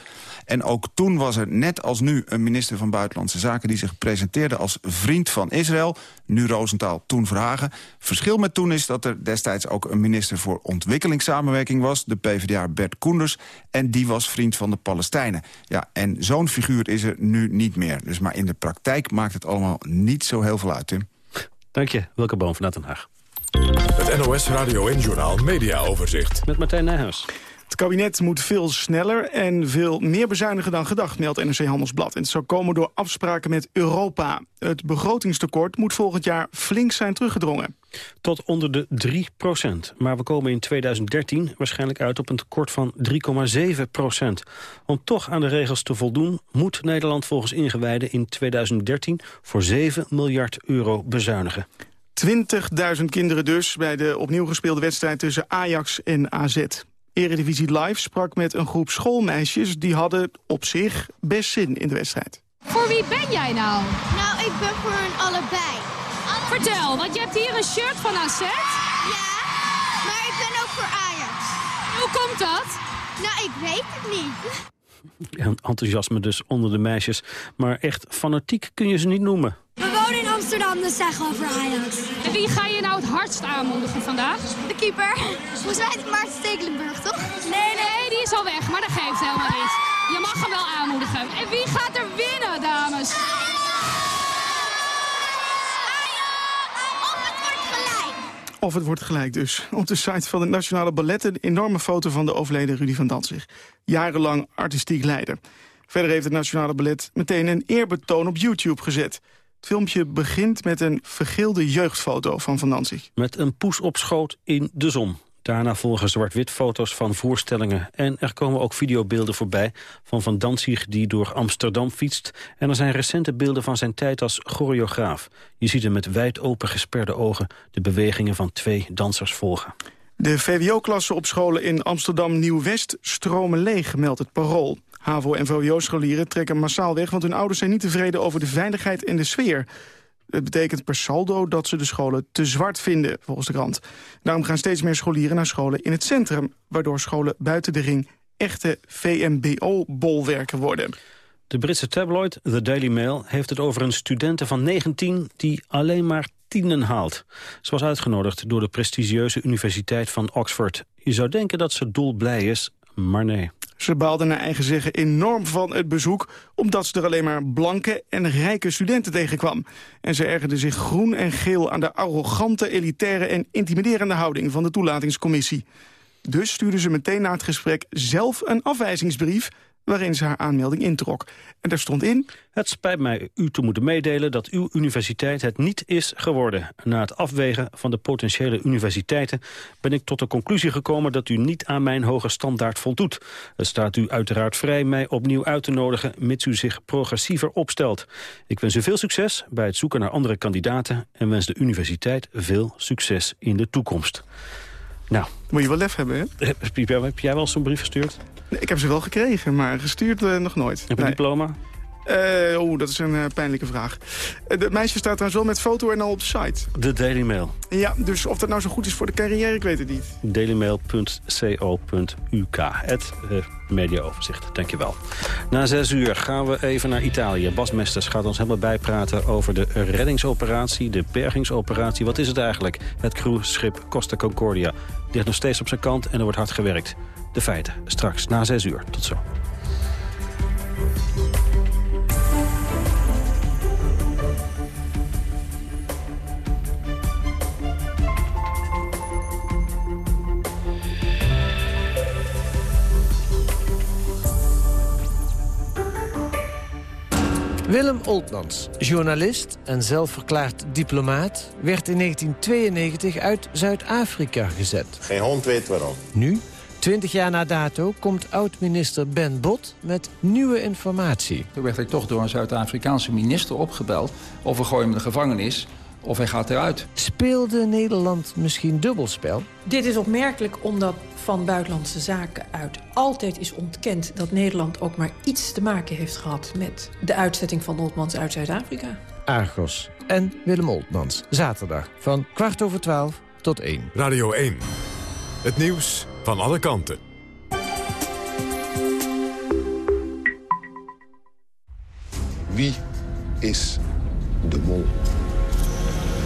Speaker 32: En ook toen was er net als nu een minister van Buitenlandse Zaken... die zich presenteerde als vriend van Israël. Nu Roosentaal, toen Verhagen. Verschil met toen is dat er destijds ook een minister voor ontwikkelingssamenwerking was. De PvdA Bert Koenders. En die was vriend van de Palestijnen. Ja, en zo'n figuur is er nu niet meer. Dus maar in de praktijk maakt het allemaal niet zo heel veel uit, Tim.
Speaker 5: Dank je, Welke Boom vanuit Den Haag.
Speaker 1: Het NOS Radio en Journaal Media Overzicht.
Speaker 5: Met Martijn Nijhuis.
Speaker 31: Het kabinet moet veel sneller en veel meer bezuinigen dan gedacht, meldt NRC Handelsblad. En het zou komen door afspraken met Europa. Het begrotingstekort moet volgend jaar flink zijn teruggedrongen.
Speaker 5: Tot onder de 3 procent. Maar we komen in 2013 waarschijnlijk uit op een tekort van 3,7 procent. Om toch aan de regels te voldoen moet Nederland volgens ingewijden in 2013 voor 7 miljard euro bezuinigen.
Speaker 31: 20.000 kinderen dus bij de opnieuw gespeelde wedstrijd tussen Ajax en AZ. Eredivisie Live sprak met een groep schoolmeisjes... die hadden op zich best zin in de wedstrijd.
Speaker 35: Voor wie ben jij nou?
Speaker 36: Nou, ik ben voor hun allebei.
Speaker 35: Vertel, want je hebt hier een shirt van AZ.
Speaker 36: Ja, maar ik ben ook voor Ajax.
Speaker 35: Hoe komt dat?
Speaker 36: Nou, ik weet het niet.
Speaker 5: Enthousiasme dus onder de meisjes. Maar echt fanatiek kun je ze niet noemen.
Speaker 36: We wonen in Dus zeggen voor Ajax.
Speaker 35: En wie ga je nou het hardst aanmoedigen vandaag?
Speaker 36: De keeper. Volgens mij is het Maarten Stekelenburg, toch?
Speaker 35: Nee, nee, die is al weg, maar dat geeft helemaal niet. Je mag hem wel aanmoedigen. En wie gaat er winnen, dames?
Speaker 36: Of het wordt gelijk.
Speaker 31: Of het wordt gelijk dus. Op de site van het Nationale Ballet een enorme foto van de overleden Rudy van Danzig. Jarenlang artistiek leider. Verder heeft het Nationale Ballet meteen een eerbetoon op YouTube gezet. Het filmpje begint met een vergeelde jeugdfoto van Van Danzig.
Speaker 5: Met een poes op schoot in de zon. Daarna volgen zwart-wit foto's van voorstellingen. En er komen ook videobeelden voorbij van Van Danzig die door Amsterdam fietst. En er zijn recente beelden van zijn tijd als choreograaf. Je ziet hem met wijd open gesperde ogen de bewegingen van twee dansers volgen.
Speaker 31: De VWO-klassen op scholen in Amsterdam Nieuw-West stromen leeg, meldt het Parool. HAVO- en VWO-scholieren trekken massaal weg... want hun ouders zijn niet tevreden over de veiligheid en de sfeer. Het betekent per saldo dat ze de scholen te zwart vinden, volgens de krant. Daarom gaan steeds meer scholieren naar scholen in het centrum... waardoor scholen buiten de ring echte VMBO-bolwerken worden.
Speaker 5: De Britse tabloid The Daily Mail heeft het over een studente van 19... die alleen maar tienen haalt. Ze was uitgenodigd door de prestigieuze Universiteit van Oxford. Je zou denken dat ze dolblij is, maar nee.
Speaker 31: Ze baalden naar eigen zeggen enorm van het bezoek... omdat ze er alleen maar blanke en rijke studenten tegenkwam. En ze ergerde zich groen en geel aan de arrogante, elitaire... en intimiderende houding van de toelatingscommissie. Dus stuurde ze meteen na het gesprek zelf een afwijzingsbrief waarin ze haar aanmelding introk. En daar stond in...
Speaker 5: Het spijt mij u te moeten meedelen dat uw universiteit het niet is geworden. Na het afwegen van de potentiële universiteiten... ben ik tot de conclusie gekomen dat u niet aan mijn hoge standaard voldoet. Het staat u uiteraard vrij mij opnieuw uit te nodigen... mits u zich progressiever opstelt. Ik wens u veel succes bij het zoeken naar andere kandidaten... en wens de universiteit veel succes in de toekomst. Nou.
Speaker 31: Moet je wel lef hebben, hè?
Speaker 5: Heb jij wel zo'n brief gestuurd?
Speaker 31: Ik heb ze wel gekregen, maar gestuurd uh, nog nooit.
Speaker 5: Heb je een diploma?
Speaker 31: Uh, Oeh, dat is een uh, pijnlijke vraag. Het meisje staat trouwens wel met foto en al op de site.
Speaker 5: De Daily Mail.
Speaker 31: Ja, dus of dat nou zo goed is voor de carrière, ik weet het niet.
Speaker 5: dailymail.co.uk. Het mediaoverzicht, dankjewel. Na zes uur gaan we even naar Italië. Bas Mesters gaat ons helemaal bijpraten over de reddingsoperatie, de bergingsoperatie. Wat is het eigenlijk? Het cruiseschip Costa Concordia ligt nog steeds op zijn kant en er wordt hard gewerkt. De feiten straks na 6 uur. Tot zo.
Speaker 23: Willem Oltmans, journalist en zelfverklaard diplomaat... werd in 1992 uit Zuid-Afrika gezet.
Speaker 37: Geen hond weet waarom.
Speaker 23: Nu Twintig jaar na dato komt oud-minister Ben Bot met nieuwe informatie.
Speaker 38: Toen werd ik toch door een Zuid-Afrikaanse minister opgebeld... of we gooien hem de gevangenis of hij gaat eruit.
Speaker 23: Speelde Nederland misschien dubbelspel?
Speaker 39: Dit is opmerkelijk omdat van Buitenlandse Zaken uit altijd is ontkend... dat Nederland ook maar iets te maken heeft gehad met de uitzetting van Oltmans uit Zuid-Afrika.
Speaker 23: Argos en Willem Oltmans. Zaterdag van kwart over twaalf tot één.
Speaker 1: Radio 1. Het nieuws van alle kanten.
Speaker 40: Wie is de mol?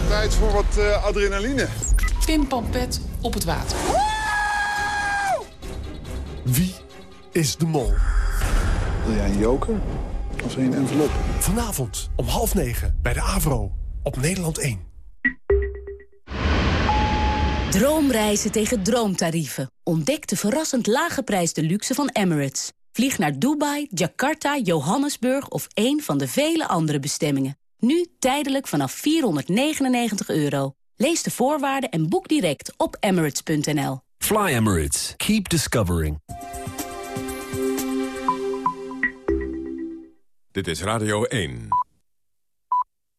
Speaker 41: Tijd voor wat uh, adrenaline.
Speaker 37: Pim Pampet op het water.
Speaker 40: Wie is de mol?
Speaker 41: Wil jij een joker of een envelop?
Speaker 40: Vanavond om half negen bij de Avro op Nederland 1.
Speaker 42: Droomreizen tegen droomtarieven. Ontdek de verrassend lage prijs de luxe van Emirates. Vlieg naar Dubai, Jakarta, Johannesburg of een van de vele andere bestemmingen. Nu tijdelijk vanaf 499 euro. Lees de voorwaarden en boek direct op emirates.nl.
Speaker 43: Fly Emirates. Keep discovering.
Speaker 1: Dit is Radio 1.